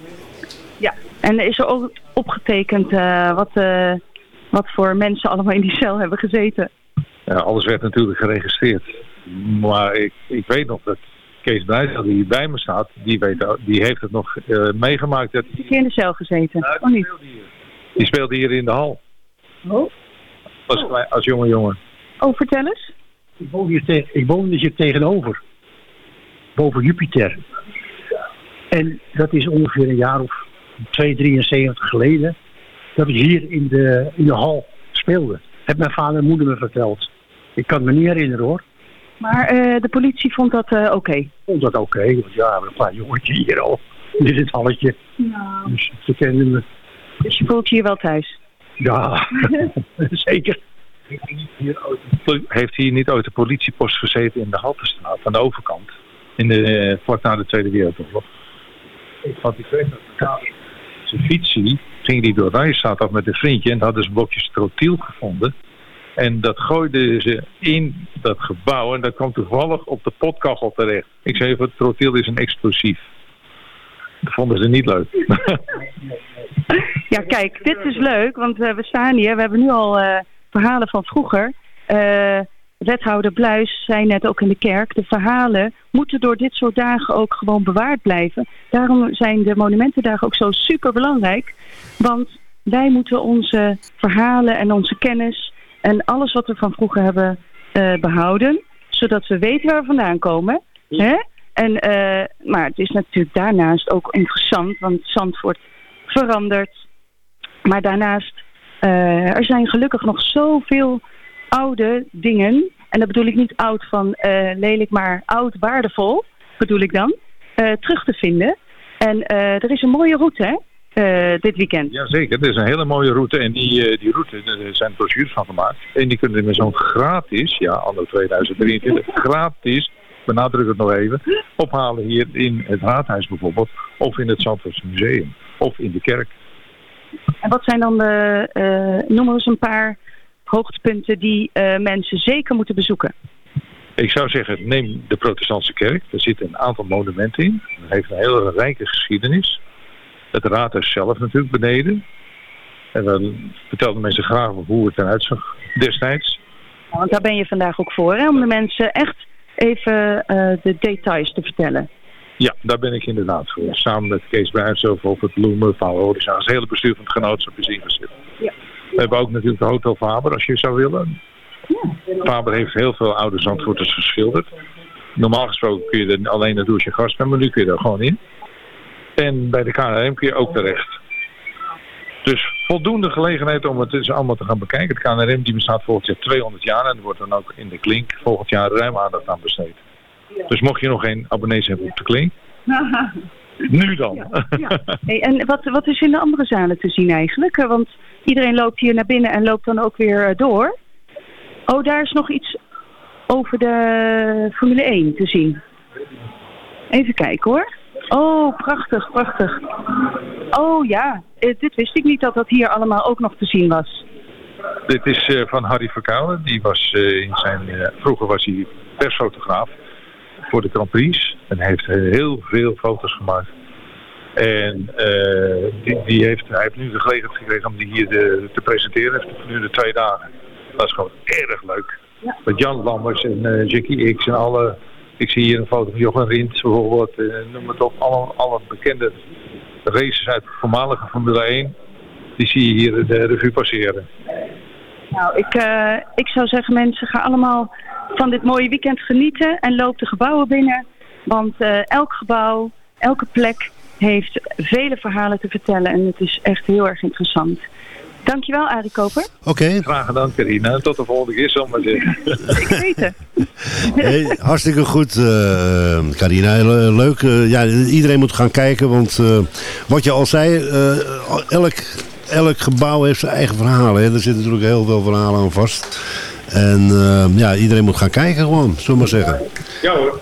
Ja, en is er ook opgetekend uh, wat, uh, wat voor mensen allemaal in die cel hebben gezeten? Ja, alles werd natuurlijk geregistreerd. Maar ik, ik weet nog dat Kees Blijs, die hier bij me staat, die, weet, die heeft het nog uh, meegemaakt. Dat... Heb je in de cel gezeten? Nou, of niet? Die speelde hier in de hal. Oh? Als, oh. als jonge jongen. Oh, vertel eens. Ik woon hier, te ik woon dus hier tegenover. Boven Jupiter. En dat is ongeveer een jaar of 2, 73 geleden. Dat ik hier in de, in de hal speelde. Heb mijn vader en moeder me verteld. Ik kan me niet herinneren hoor. Maar uh, de politie vond dat uh, oké? Okay. Vond dat oké, okay, want ja, een paar jongetjes hier al. In dit halletje. Nou. Dus ze kenden me. Dus je voelt je hier wel thuis? Ja, zeker. Heeft hier niet ooit de politiepost gezeten in de Haltestraat, aan de overkant? In de, uh, vlak na de Tweede Wereldoorlog. Want ik weet dat zijn fietsie ging die door Rijnstraat af met een vriendje en hadden ze een blokje strotiel gevonden. En dat gooiden ze in dat gebouw en dat kwam toevallig op de potkachel terecht. Ik zei even, trotiel is een explosief. Dat vonden ze niet leuk. ja, kijk, dit is leuk, want uh, we staan hier. We hebben nu al uh, verhalen van vroeger. Uh, wethouder Bluis zei net ook in de kerk... de verhalen moeten door dit soort dagen ook gewoon bewaard blijven. Daarom zijn de monumentendagen ook zo super belangrijk. Want wij moeten onze verhalen en onze kennis... en alles wat we van vroeger hebben uh, behouden... zodat we weten waar we vandaan komen. Hè? En, uh, maar het is natuurlijk daarnaast ook interessant... want Zandvoort verandert. Maar daarnaast... Uh, er zijn gelukkig nog zoveel oude dingen. En dat bedoel ik niet oud van lelijk, maar oud waardevol, bedoel ik dan. Terug te vinden. En er is een mooie route, hè? Dit weekend. Jazeker, er is een hele mooie route. En die, die route, er zijn brochures van gemaakt. En die kunnen we zo gratis, ja, anno 2023, gratis, benadruk het nog even, ophalen hier in het raadhuis bijvoorbeeld. Of in het Zandvoortse Museum. Of in de kerk. En wat zijn dan de, noem eens een paar hoogtepunten die uh, mensen zeker moeten bezoeken? Ik zou zeggen, neem de protestantse kerk. Er zitten een aantal monumenten in. Het heeft een hele rijke geschiedenis. Het raadhuis zelf natuurlijk beneden. En dan vertelden mensen graag hoe het eruit zag destijds. Want daar ben je vandaag ook voor, hè? om de mensen echt even uh, de details te vertellen. Ja, daar ben ik inderdaad voor. Samen met Kees Bruinshoff, of het Bloemen, Paul Horizon. Het hele bestuur van het genootschap is ingezet. Ja. We hebben ook natuurlijk de Hotel Faber, als je zou willen. Ja. Faber heeft heel veel oude zandvoorters geschilderd. Normaal gesproken kun je er alleen naartoe als je gast bent, maar nu kun je er gewoon in. En bij de KNRM kun je ook terecht. Dus voldoende gelegenheid om het eens allemaal te gaan bekijken. Het KNRM die bestaat volgend jaar 200 jaar en wordt dan ook in de Klink volgend jaar ruim aandacht aan besteed. Dus mocht je nog geen abonnees hebben op de Klink, nu dan. Ja, ja. Hey, en wat, wat is in de andere zalen te zien eigenlijk? Want iedereen loopt hier naar binnen en loopt dan ook weer door. Oh, daar is nog iets over de Formule 1 te zien. Even kijken hoor. Oh, prachtig, prachtig. Oh ja, dit wist ik niet dat dat hier allemaal ook nog te zien was. Dit is uh, van Harry Verkouwen. Die was uh, in zijn, vroeger was hij persfotograaf voor de Grand Prix. En heeft heel veel foto's gemaakt. En die, die, heeft, hij heeft nu de gelegenheid gekregen om die hier de, te presenteren. Heeft nu de twee dagen. Dat is gewoon erg leuk. Ja. Met Jan Lammers en Jackie X en alle... Ik zie hier een foto van Jochen Rindt bijvoorbeeld. Uh, noem het op. Alle, bekende races uit de voormalige Formule 1. Die zie je hier de revue passeren. Nou, ik, uh, ik zou zeggen mensen, ga allemaal van dit mooie weekend genieten. En loop de gebouwen binnen. Want uh, elk gebouw, elke plek heeft vele verhalen te vertellen. En het is echt heel erg interessant. Dankjewel, Arie Koper. Oké. Graag gedaan, Carina. Tot de volgende keer, zal ik maar zeggen. Ik weet het. Hey, hartstikke goed, eh Carina. Le- Leuk. eh, ja, iedereen moet gaan kijken, want eh, wat je al zei, eh, elk, elk gebouw heeft zijn eigen verhalen. Hè. Er zitten natuurlijk heel veel verhalen aan vast. En eh, ja, iedereen moet gaan kijken gewoon, zullen we maar zeggen. Ja hoor.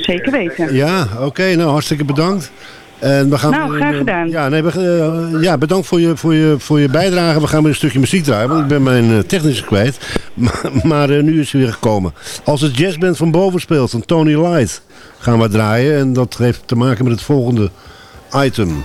Zeker weten. Ja, oké. nou, hartstikke bedankt. En we gaan Nou, graag eh, gedaan. Ja, nee, we, eh, ja, bedankt voor je, voor, je, voor je bijdrage. We gaan weer een stukje muziek draaien, want ik ben mijn eh, technische kwijt. Maar, maar nu is hij weer gekomen. Als het jazzband van boven speelt, van Tony Light, gaan we draaien. En dat heeft te maken met het volgende item.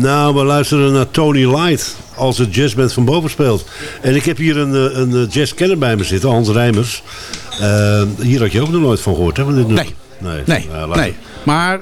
Nou, we luisteren naar Tony Light als het jazzband van boven speelt. En ik heb hier een, eh, een eh, jazzkenner bij me zitten, Hans Rijmers. Eh, hier had je ook nog nooit van gehoord, hè? van dit nummer? Nee. Nee, Nee, Nou, nee. Maar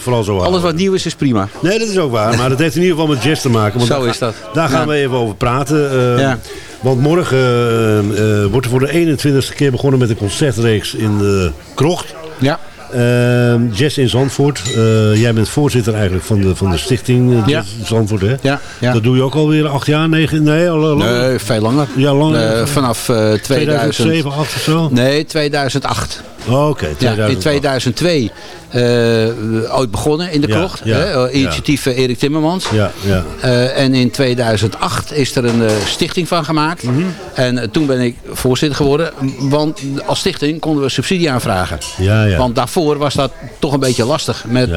vooral zo alles wat nieuw is, is prima. Nee, dat is ook waar. Maar dat heeft in ieder geval met jazz te maken. want Zo daar is dat. Daar gaan Ja. we even over praten. Ja. Want morgen wordt er voor de 21ste keer begonnen met een concertreeks in de Krocht. Ja. Eh, jazz in Zandvoort. Eh, jij bent voorzitter eigenlijk van de, van de stichting eh, Ja. Zandvoort. Hè? Ja, ja. Dat doe je ook alweer acht jaar, negen? Nee, al, al- Nee, veel langer. Ja, lang. Eh, vanaf eh 2000. 2007, 8 of zo? Nee, 2008. Oh, Oké, Ja, 2008. in 2002 eh, ooit begonnen in de Ja, krocht. ja, hè, eh, initiatief eh, Erik Timmermans. Ja, ja. Eh, en in 2008 is er een stichting van gemaakt. Mhm. En eh, toen ben ik voorzitter geworden. Want als stichting konden we subsidie aanvragen. Ja, ja. Want daarvoor was dat toch een beetje lastig. Met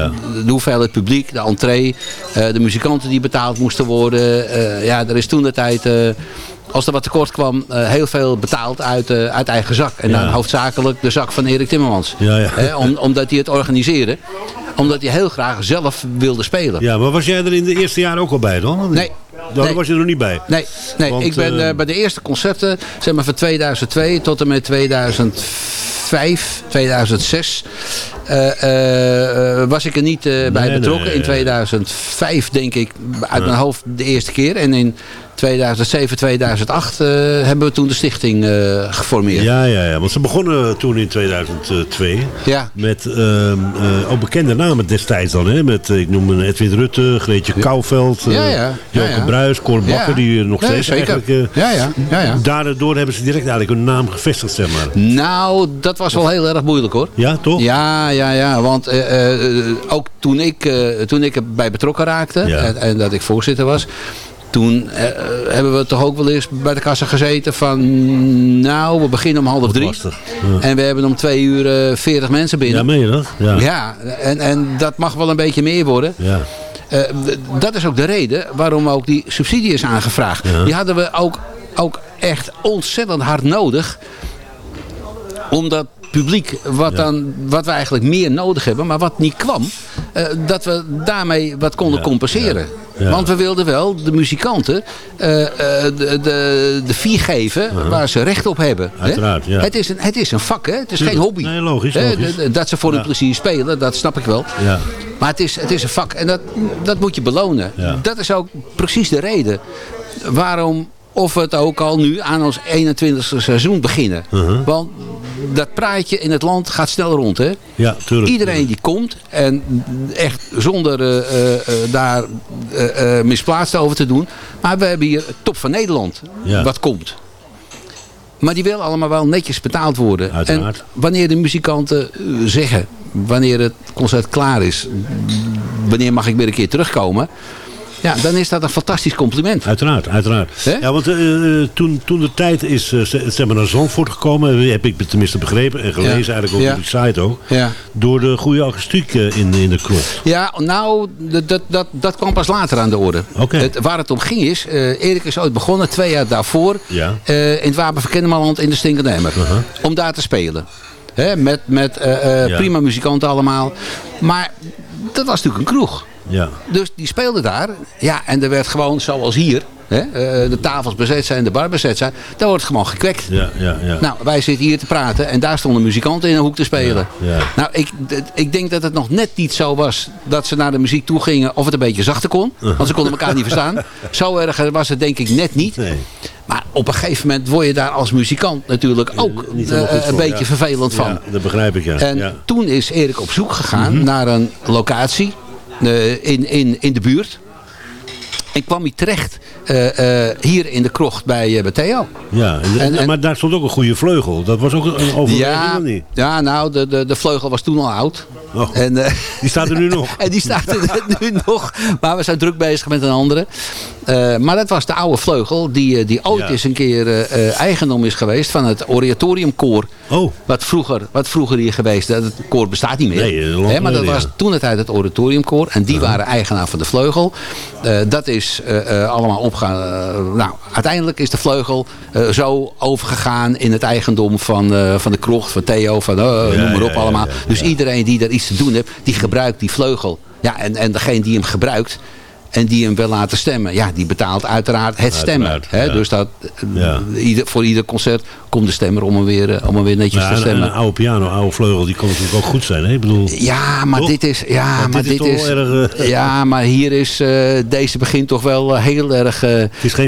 de hoeveelheid publiek, de entree, de muzikanten die betaald moesten worden. Ja, er is toen de tijd... als er wat tekort kwam, eh, heel veel betaald uit, eh, uit eigen zak. En Ja. dan hoofdzakelijk de zak van Erik Timmermans. Ja, ja. Om, omdat hij het organiseerde. Omdat hij heel graag zelf wilde spelen. Ja, maar was jij er in de eerste jaren ook al bij dan? Nee. Daar Nee. was je er nog niet bij? Nee, nee Want, ik ben eh, bij de eerste concerten, zeg maar van 2002 tot en met 2005, 2006, eh, eh, eh, was ik er niet bij Nee, betrokken. nee. In 2005 denk ik uit mijn hoofd de eerste keer. En in 2007, 2008 eh, hebben we toen de stichting eh, geformeerd. Ja, ja, ja, want ze begonnen toen in 2002 Ja. met ehm, eh, ook bekende namen destijds dan. Hè? Met, ik noem een Edwin Rutte, Greetje Kouwveld, Ja, ja. Joke. Bruis, Cor Bakker, die nog steeds zeker. eigenlijk... Ja, ja. Ja, ja. Daardoor hebben ze direct eigenlijk hun naam gevestigd, zeg maar. Nou, dat was wel heel erg moeilijk hoor. Ja, toch? Ja, ja, ja. Want ook toen ik, toen ik erbij betrokken raakte en, en dat ik voorzitter was. Toen eh, eh, hebben we toch ook wel eens bij de kassa gezeten van... Nou, we beginnen om half drie. lastig. En we hebben om twee uur eh, 40 mensen binnen. Ja, meen je dat? Ja. Ja, en, en dat mag wel een beetje meer worden. Ja. Dat is ook de reden waarom ook die subsidie is aangevraagd. Ja. Die hadden we ook, ook echt ontzettend hard nodig. Om dat publiek, wat, dan, wat we eigenlijk meer nodig hebben, maar wat niet kwam, dat we daarmee wat konden compenseren. Ja. Want we wilden wel de muzikanten eh, eh, de, de, de fee geven waar ze recht op hebben. hè? Uiteraard, ja. het, is een, het is een vak, hè? het is Tuurlijk. geen hobby. Nee, logisch, Hè, Dat ze voor hun Ja. plezier spelen, dat snap ik wel. Ja. Maar het is, het is een vak en dat, dat moet je belonen. Ja. Dat is ook precies de reden waarom of we het ook al nu aan ons 21ste seizoen beginnen. Uh-huh. Want dat praatje in het land gaat snel rond. Hè? Ja, tuurlijk. Iedereen die komt en echt zonder eh, eh, eh, daar misplaatst over te doen. Maar we hebben hier top van Nederland Ja. wat komt. Maar die willen allemaal wel netjes betaald worden. Uiteraard. En wanneer de muzikanten zeggen, wanneer het concert klaar is, wanneer mag ik weer een keer terugkomen. Ja, dan is dat een fantastisch compliment. Uiteraard, uiteraard. Ja, want eh, eh, toen, toen de tijd is ze- zeg maar naar Zandvoort gekomen, eh, heb ik tenminste begrepen en gelezen Ja. eigenlijk Ja. op de site ook, Ja. door de goede akoestiek in, in de krocht. Ja, nou, dat, dat, dat, kwam pas later aan de orde. Het, waar het om ging is, Erik is ooit begonnen, twee jaar daarvoor, in het Wapen van Kennemerland in de Stinkende Emmer. Om daar te spelen. Hè, met met prima muzikanten allemaal. Maar dat was natuurlijk een kroeg. Ja. Dus die speelde daar. Ja, en er werd gewoon, zoals hier, hè, eh, de tafels bezet zijn, de bar bezet zijn. Daar wordt gewoon gekwekt. Ja, ja, ja. Nou, wij zitten hier te praten en daar stonden muzikanten in een hoek te spelen. Ja, ja. Nou, ik, ik denk dat het nog net niet zo was dat ze naar de muziek toe gingen of het een beetje zachter kon. Want ze konden elkaar niet verstaan. Zo erg was het denk ik net niet. Nee. Maar op een gegeven moment word je daar als muzikant natuurlijk ook niet eh, een voor, beetje ja. vervelend van. Ja, dat begrijp ik, ja. En ja. toen is Erik op zoek gegaan Mhm. naar een locatie in, in, in de buurt. En kwam hij terecht eh, eh, hier in de krocht bij, eh, bij Theo. Ja, en, En- en- maar daar stond ook een goede vleugel. Dat was ook een overweging, Ja, niet? ja, nou, de, de, de vleugel was toen al oud. Oh, En, die staat er nu nog. en die staat er nu nog. Maar we zijn druk bezig met een andere. Maar dat was de oude vleugel. Die, die ooit Ja. eens een keer eh, eigendom is geweest van het oratoriumkoor. Oh, Wat vroeger, wat vroeger hier geweest. Dat het koor bestaat niet meer. Nee, Hè, maar dat was toen het uit het oratoriumkoor. En die waren eigenaar van de vleugel. Eh, dat is eh, eh, allemaal opgegaan. nou, uiteindelijk is de vleugel zo overgegaan in het eigendom van, van de krocht, van Theo, van noem maar op ja, allemaal. ja, Dus iedereen die daar iets te doen heeft, die gebruikt die vleugel. Ja, en, en degene die hem gebruikt en die hem wil laten stemmen, ja, die betaalt uiteraard het stemmen. Hè? ja. Dus dat, eh, Ja. ieder, voor ieder concert komt de stemmer om hem weer, eh, om hem weer netjes Ja, te en, en stemmen. een oude piano, oude vleugel, die kan natuurlijk ook goed zijn. Hè? Ik bedoel, Ja, maar Toch? dit is. Ja, maar dit is dit erg, eh, ja, maar hier is. deze begint toch wel heel erg.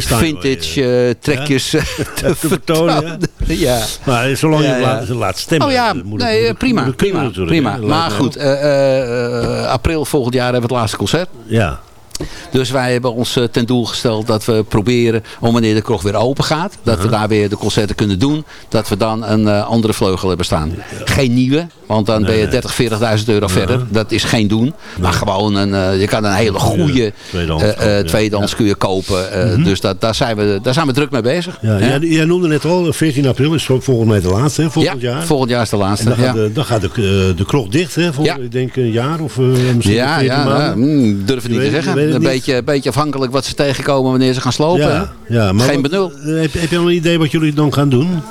vintage trekjes te, vertonen, ja. Ja. maar zolang je laat, laat stemmen. Oh ja, moet nee, het- prima. moet Prima, prima. Maar goed, april volgend jaar hebben we het laatste concert. Ja, Dus wij hebben ons eh, ten doel gesteld dat we proberen, om wanneer de kroeg weer open gaat, dat we daar weer de concerten kunnen doen, dat we dan een eh, andere vleugel hebben staan. Geen nieuwe, want dan ben je 30, 40.000 euro verder. Dat is geen doen. Maar gewoon, een, eh, je kan een hele goede ja. tweedehands kun je kopen. Eh, Dus dat, daar, zijn we, daar zijn we druk mee bezig. ja, Ja. Jij, jij noemde net al, 14 april is volgens mij de laatste, hè, volgend Ja, jaar. volgend jaar is de en laatste. dan ja. gaat, de, dan gaat de, de klok dicht, hè, voor ik denk een jaar of misschien Ja, 14 ja, maanden. mm, durf het niet te zeggen. Een niet. beetje, beetje afhankelijk wat ze tegenkomen wanneer ze gaan slopen. Ja, ja, maar Geen benul. Heb, heb je al een idee wat jullie dan gaan doen?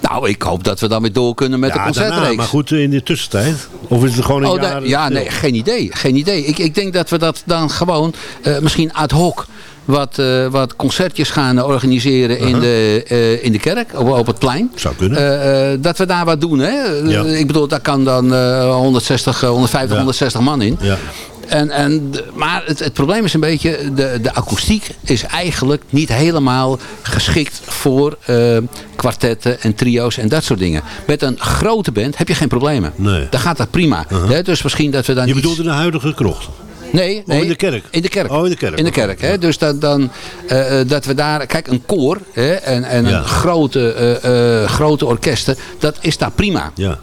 Nou, ik hoop dat we dan weer door kunnen met de Ja, concertreeks. daarna, maar goed, in de tussentijd. Of is het gewoon een Oh, jaar... ja, nee, geen idee. Geen idee. Ik, ik denk dat we dat dan gewoon eh, misschien ad hoc wat, eh, wat concertjes gaan organiseren in, Uh-huh. de, eh, in de kerk, op, op het plein. Zou kunnen. Dat we daar wat doen. Hè? Ja. Ik bedoel, daar kan dan eh, 160, eh, 150, Ja. 160 man in. Ja. En, en, maar het, het probleem is een beetje, de, de akoestiek is eigenlijk niet helemaal geschikt voor eh, kwartetten en trio's en dat soort dingen. Met een grote band heb je geen problemen. Nee. Dan gaat dat prima. Hè, dus misschien dat we dan Je bedoelt in de huidige krocht? Nee, nee. in de kerk? In de kerk. Oh, in de kerk. In de kerk. Hè? Dus dat, dan, eh, eh, dat we daar... Kijk, een koor hè? en, en Ja. een grote, grote orkesten, dat is daar prima. Ja.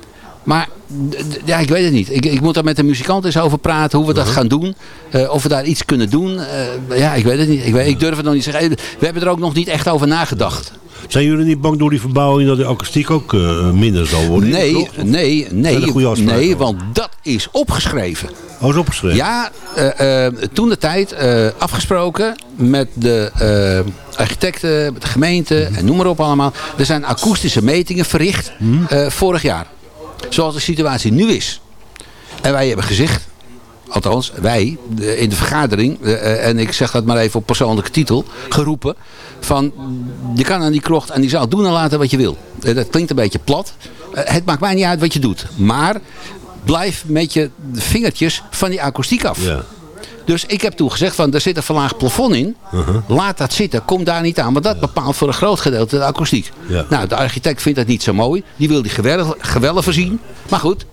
Maar ja, ik weet het niet. Ik, ik moet daar met de muzikant eens over praten. Hoe we dat Uh-huh. gaan doen. Eh, of we daar iets kunnen doen. Eh, ja, ik weet het niet. Ik, weet, ik durf het nog niet te zeggen. We hebben er ook nog niet echt over nagedacht. Zijn jullie niet bang door die verbouwing dat de akoestiek ook eh, minder zal worden? Nee? Of nee, nee. Nee, want dat is opgeschreven. Oh, is opgeschreven? Ja, eh, toen de tijd afgesproken met de architecten, met de gemeente en noem maar op allemaal. Er zijn akoestische metingen verricht eh, vorig jaar. Zoals de situatie nu is. En wij hebben gezegd, althans wij, in de vergadering, eh, eh, en ik zeg dat maar even op persoonlijke titel, geroepen. Van, je kan aan die krocht en die zaal doen en laten wat je wil. Eh, dat klinkt een beetje plat. Het maakt mij niet uit wat je doet. Maar blijf met je vingertjes van die akoestiek af. Ja. Dus ik heb toen gezegd van er zit een verlaagd plafond in. Uh-huh. Laat dat zitten. Kom daar niet aan. Want dat bepaalt voor een groot gedeelte de akoestiek. Ja. Nou, de architect vindt dat niet zo mooi. Die wil die gewelven, gewelven voorzien. Maar goed.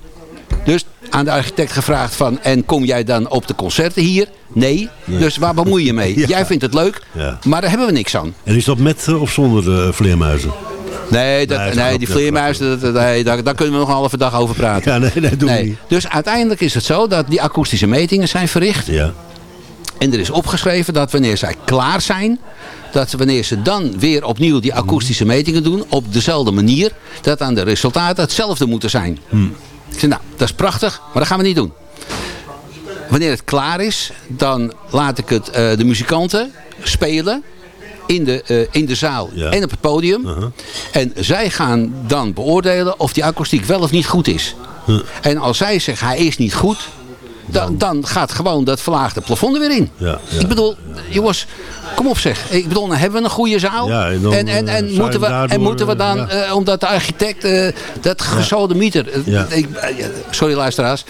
Dus aan de architect gevraagd van... En kom jij dan op de concerten hier? Nee. Dus waar bemoei je mee? Ja. Jij vindt het leuk. Ja. Maar daar hebben we niks aan. En is dat met eh, of zonder eh, vleermuizen? Nee, dat, Nee, dat die vleermuizen, dat- dat- nee, daar, daar kunnen we nog een halve dag over praten. Ja, nee, nee, doe Nee. niet. Dus uiteindelijk is het zo dat die akoestische metingen zijn verricht. Ja. En er is opgeschreven dat wanneer zij klaar zijn... dat wanneer ze dan weer opnieuw die akoestische metingen doen... op dezelfde manier, dat aan de resultaten hetzelfde moeten zijn. Ik zei, nou, dat is prachtig, maar dat gaan we niet doen. Wanneer het klaar is, dan laat ik het, eh, de muzikanten spelen... In de, eh, in de zaal Ja. en op het podium. En zij gaan dan beoordelen of die akoestiek wel of niet goed is. En als zij zeggen hij is niet goed, dan, dan gaat gewoon dat verlaagde plafond er weer in. Ja, ja. Ik bedoel, jongens, kom op zeg. Ik bedoel, dan hebben we een goede zaal. Ja, en dan, en, en, eh, en, moeten, we, daardoor, en moeten we dan, eh, omdat de architect, dat gezolde mieter. sorry luisteraars.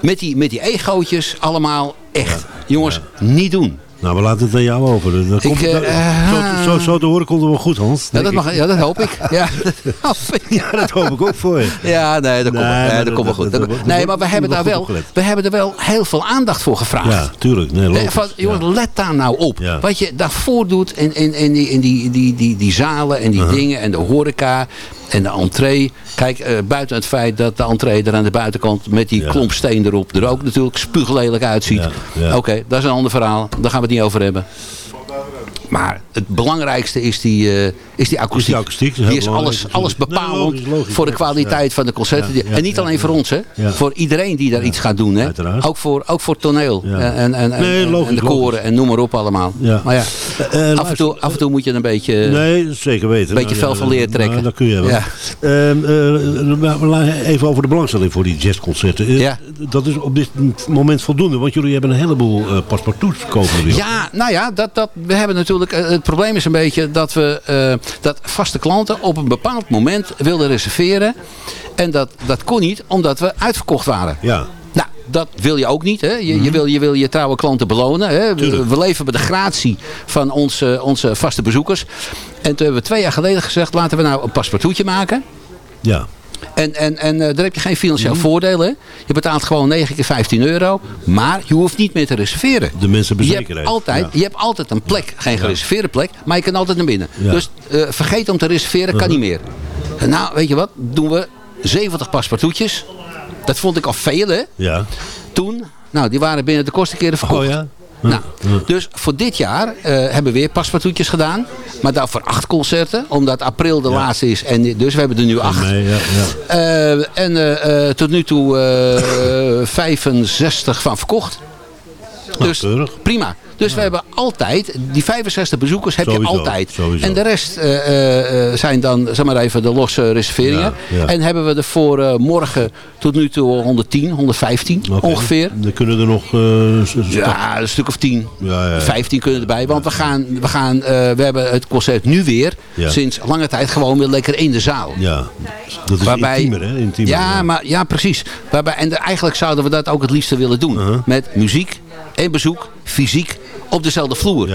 Met die, met die egootjes allemaal echt. Jongens, niet doen. Nou, we laten het aan jou over. Dat komt, eh, dat- eh, zo, zo, zo te horen komt het wel goed, Hans. Ja, dat, ik. mag, ja, dat hoop ik. Ja, dat hoop ik. Ja, dat hoop ik ook voor je. Ja, nee, dat komt Nee, wel. Nee, dat komt wel dat- goed. dat- Dat- dat- Nee, dat- maar we dat hebben, daar wel, opgelet. we hebben er wel heel veel aandacht voor gevraagd. Ja, tuurlijk. Nee, logisch. Van, jongens, Ja. let daar nou op. Ja. Wat je daarvoor doet in, in, in, die, in die, die, die, die zalen en die Uh-huh. dingen en de horeca en de entree. Kijk, eh, buiten het feit dat de entree er aan de buitenkant met die Ja. klomp steen erop er ook natuurlijk spuuglelijk uitziet. Ja, ja. Oké, dat is een ander verhaal. Daar gaan we het niet over hebben. Maar het belangrijkste is die, eh, is die akoestiek. Die akoestiek, is die alles, alles bepalend logisch, voor de kwaliteit ja. van de concerten. Ja, ja, en niet alleen voor ons, hè. Voor iedereen die daar iets gaat doen, hè. Uiteraard. Ook voor, ook voor toneel. Ja. En, en, en, Nee, en- logisch, en de koren logisch. en noem maar op allemaal. Maar ja, Eh, eh, af, en toe, af en toe moet je een beetje... Nee, zeker weten. beetje Nou, fel van leer trekken. nou, dat kun je wel. Eh, maar even over de belangstelling voor die jazzconcerten. Eh, Ja. Dat is op dit moment voldoende, want jullie hebben een heleboel eh paspartouts ook. Ja, nou ja, dat, dat, we hebben natuurlijk, eh, het probleem is een beetje dat we eh, dat vaste klanten op een bepaald moment wilden reserveren. En dat, dat kon niet, omdat we uitverkocht waren. Ja. Nou, dat wil je ook niet. Hè? Je, je, wil, je wil je trouwe klanten belonen. Hè? We leven bij de gratie van onze, onze vaste bezoekers. En toen hebben we twee jaar geleden gezegd, laten we nou een paspartoutje maken. Ja. En, en, en eh, daar heb je geen financieel voordeel. Hè? Je betaalt gewoon 9 keer 15 euro. Maar je hoeft niet meer te reserveren. De mensen hebben Je hebt, altijd, Ja. je hebt altijd een plek. Geen gereserveerde plek. Maar je kan altijd naar binnen. Ja. Dus eh, vergeet om te reserveren. Kan niet meer. Nou, weet je wat? Doen we 70 paspartoutjes. Dat vond ik al veel hè. Ja. Toen. Nou, die waren binnen de kortste keren verkocht. Oh ja? Nou, dus voor dit jaar eh, hebben we weer paspartoutjes gedaan. Maar dan voor acht concerten. Omdat april de laatste is. En dus we hebben er nu acht. Nee, ja, ja. Eh, en eh, tot nu toe eh, 65 van verkocht. Dus keurig. prima. Dus we hebben altijd, die 65 bezoekers heb Sowieso, je altijd. sowieso. En de rest eh, eh, eh, zijn dan, zeg maar even, de losse reserveringen. Ja, ja. En hebben we er voor morgen tot nu toe 110, 115 Oké. ongeveer. Dan kunnen er nog... Ja, een stuk of 10. Ja, ja. 15 kunnen erbij. Want we, gaan, we, gaan, we hebben het concert nu weer, sinds lange tijd, gewoon weer lekker in de zaal. Ja, dat is intiemer, hè? Intiemer, ja, Maar, ja, precies. Waarbij, en de- eigenlijk zouden we dat ook het liefste willen doen. Uh-huh. Met muziek en bezoek, fysiek, op dezelfde vloer.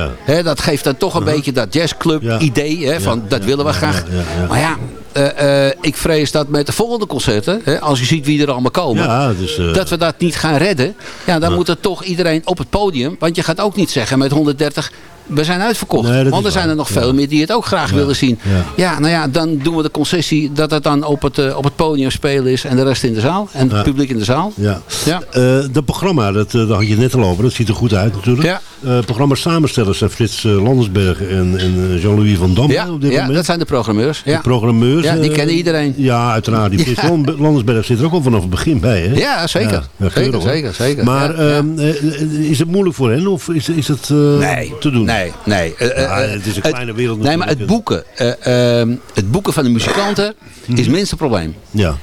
Dat geeft dan toch een beetje dat jazzclub idee. Hè, van, dat willen we graag. Maar ja, eh, eh, ik vrees dat met de volgende concerten, hè, als je ziet wie er allemaal komen, Ja, dus, eh, dat we dat niet gaan redden. Ja, dan moet er toch iedereen op het podium. Want je gaat ook niet zeggen met 130, we zijn uitverkocht. Nee, dat want er zijn er nog veel Ja. meer die het ook graag Ja. willen zien. Ja. Ja, nou ja, dan doen we de concessie dat het dan op het, eh, op het podium spelen is en de rest in de zaal. En het publiek in de zaal. Ja. Ja. Eh, dat programma, dat, eh, daar had je net al over, dat ziet er goed uit natuurlijk. Ja. Programma samenstellers zijn Frits Landersberg en, en Jean-Louis van Dam Ja, op dit ja moment. dat zijn de programmeurs. Ja. De programmeurs. Ja, die kennen iedereen. Ja, uiteraard. Die Frits Landersberg zit er ook al vanaf het begin bij. Hè? Ja, zeker. Zeker, zeker, zeker. Maar ehm, eh, is het moeilijk voor hen of is, is het te doen? Nee, nee. Eh, Ja, eh, het is een het- kleine wereld Nee, maar het boeken, eh, ehm, het boeken van de muzikanten is het minste probleem. Ja.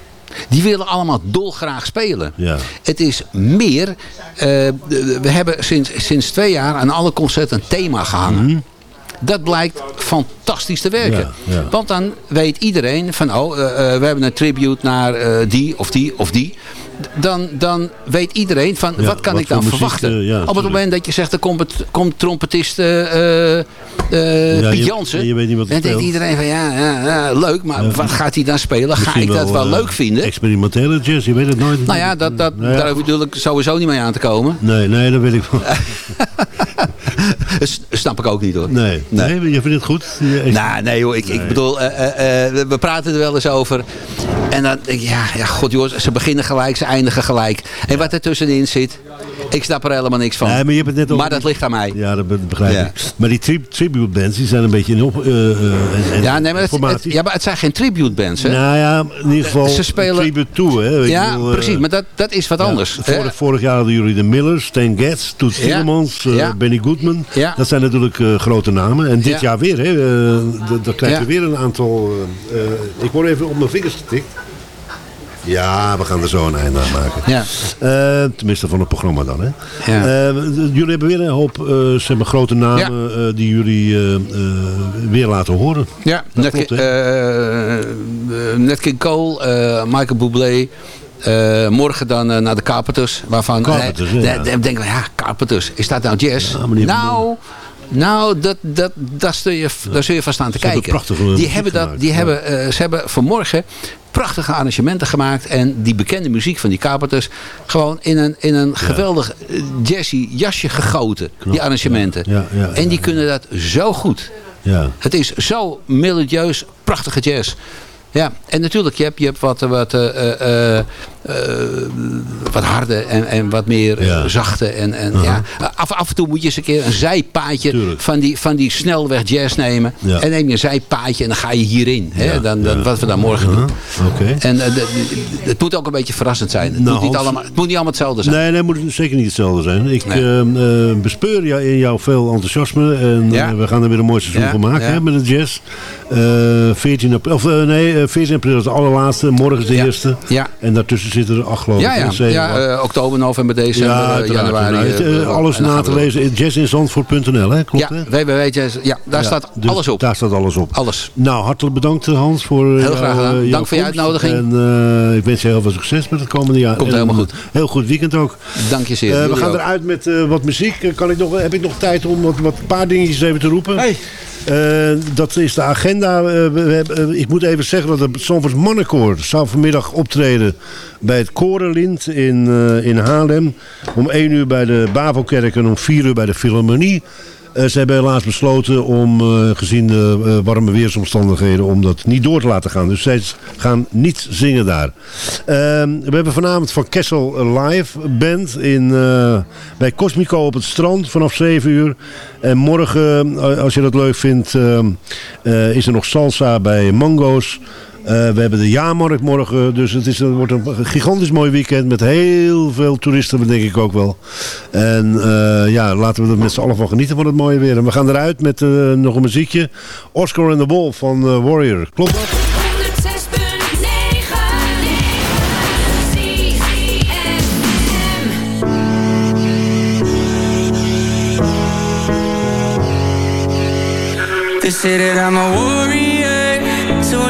Die willen allemaal dolgraag spelen. Ja. Het is meer, eh, we hebben sinds, sinds twee jaar aan alle concerten een thema gehangen. Dat blijkt fantastisch te werken. Ja, ja. Want dan weet iedereen van, oh, eh, eh, we hebben een tribute naar eh, die of die of die. Dan, dan weet iedereen van, Ja, wat kan wat ik dan verwachten? eh, ja, Op het tuurlijk. moment dat je zegt, er komt, het, komt trompetist eh, eh, Ja, Piet je- Jansen. je weet niet wat hij dan denkt iedereen van, ja, ja, leuk, maar wat gaat hij dan spelen? Ga ik dat wel leuk vinden? Experimentele jazz, je weet het nooit. Nou ja, dat, dat, Nou daar hoef je natuurlijk sowieso niet mee aan te komen. Nee, nee, dat weet ik wel. Dat snap ik ook niet hoor. Nee, nee. je vindt het goed? Je- Nou, nee ik, ik bedoel, we praten er wel eens over. En dan denk ik, ja, ja, god joh, ze beginnen gelijk, ze eindigen gelijk. En wat er tussenin zit, ik snap er helemaal niks van. Nee, maar je hebt het net over... Maar dat ligt aan mij. Ja, dat be- begrijp Ja. ik. Maar die tri tribute bands, die zijn een beetje in op... eh, eh, Ja, nee, maar het, het- ja, maar het zijn geen tribute bands, hè? Nou ja, in ieder geval Ze spelen- tribute toe, hè. Ja, eh, precies, maar dat, dat is wat ja, anders. vorig, vorig jaar hadden jullie de Millers, Stan Getz, eh, Ja. Benny Goodman. Ja. Dat zijn natuurlijk grote namen. En dit Ja. jaar weer, hè. dan krijg je weer een aantal... ik word even op mijn vingers getikt. Ja, we gaan er zo een einde aan maken. Ja. Eh, tenminste van het programma dan. Hè. Ja. Eh, jullie hebben weer een hoop eh, zeg maar, grote namen die jullie weer laten horen. Ja, Dat Nat, klopt, King Cole, Michael Bublé. eh, morgen dan naar de Carpenters. Waarvan, Carpenters, eh, ja. dan- dan denken we, ja, Carpenters, is dat nou jazz? nou, nou dat, dat, daar, zul je, daar zul je van staan te Ze kijken. prachtige die hebben dat, die hebben, eh, ze hebben vanmorgen prachtige arrangementen gemaakt. En die bekende muziek van die Carpenters gewoon in een, in een geweldig eh, jazzy jasje gegoten. die arrangementen. Ja, ja, en die kunnen dat zo goed. Ja. Het is zo melodieus, prachtige jazz. Ja, en natuurlijk, je hebt, je hebt wat, wat, eh, eh, wat harde en, en wat meer eh, Ja. zachte. En, en, Uh-huh. ja. af, af en toe moet je eens een keer een zijpaadje van die, van die snelweg jazz nemen. Ja. En neem je een zijpaadje en dan ga je hierin. Hè? Dan, dan. Wat we dan morgen doen. Oké. En eh, het moet ook een beetje verrassend zijn. Het, Nou, moet, niet Hans- allemaal, het moet niet allemaal hetzelfde zijn. Nee, nee, moet het zeker niet hetzelfde zijn. Ik Nee. eh, eh, bespeur jou, in jou veel enthousiasme. En we gaan er weer een mooi seizoen van maken hè, met de jazz. Eh 14 april, of nee, eh, 14 april is de allerlaatste. Morgen is de eerste. Ja. En daartussen zitten er acht geloof ik. Ja, ja. zeven, ja eh, oktober, november, december, Ja, eh, uiteraard. januari. Nou, het, eh, alles na te lezen. jazzinzandvoort.nl, hè? Klopt, Ja, hè? Ja, daar Ja, staat dus alles op. Daar staat alles op. Alles. Nou, hartelijk bedankt Hans voor eh, Heel graag gedaan. Dank voor je uitnodiging. En eh, ik wens je heel veel succes met het komende jaar. Komt En helemaal goed. Heel goed weekend ook. Dank je zeer. We gaan ook. eruit met eh, wat muziek. Kan ik nog, heb ik nog tijd om wat, wat een paar dingetjes even te roepen? Eh, dat is de agenda. Eh, eh, ik moet even zeggen dat het Sanfors Mannenkoor zou vanmiddag optreden bij het Korenlint in, in Haarlem. Om 1 uur bij de Bavelkerk en om 4 uur bij de Philharmonie. Eh, ze hebben helaas besloten om, eh, gezien de eh, warme weersomstandigheden, om dat niet door te laten gaan. Dus zij gaan niet zingen daar. Ehm, we hebben vanavond van Kessel live band in, bij Cosmico op het strand vanaf 7 uur. En morgen, als je dat leuk vindt, ehm, eh, is er nog salsa bij Mango's. We hebben de jaarmarkt morgen. Dus het, is, het wordt een gigantisch mooi weekend met heel veel toeristen, denk ik ook wel. En eh, ja, laten we er met z'n allen van genieten van het mooie weer. En we gaan eruit met eh, nog een muziekje. Oscar and the Wolf van eh, Warrior. Klopt dat? They say that I'm a warrior,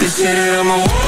They say that I'm a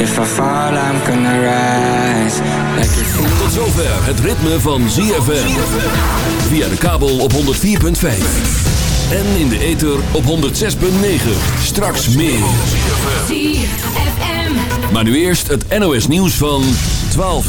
If I fall, I'm gonna rise. Like Tot zover het ritme van ZFM. Via de kabel op 104.5. En in de ether op 106.9. Straks meer. Maar nu eerst het NOS nieuws van 12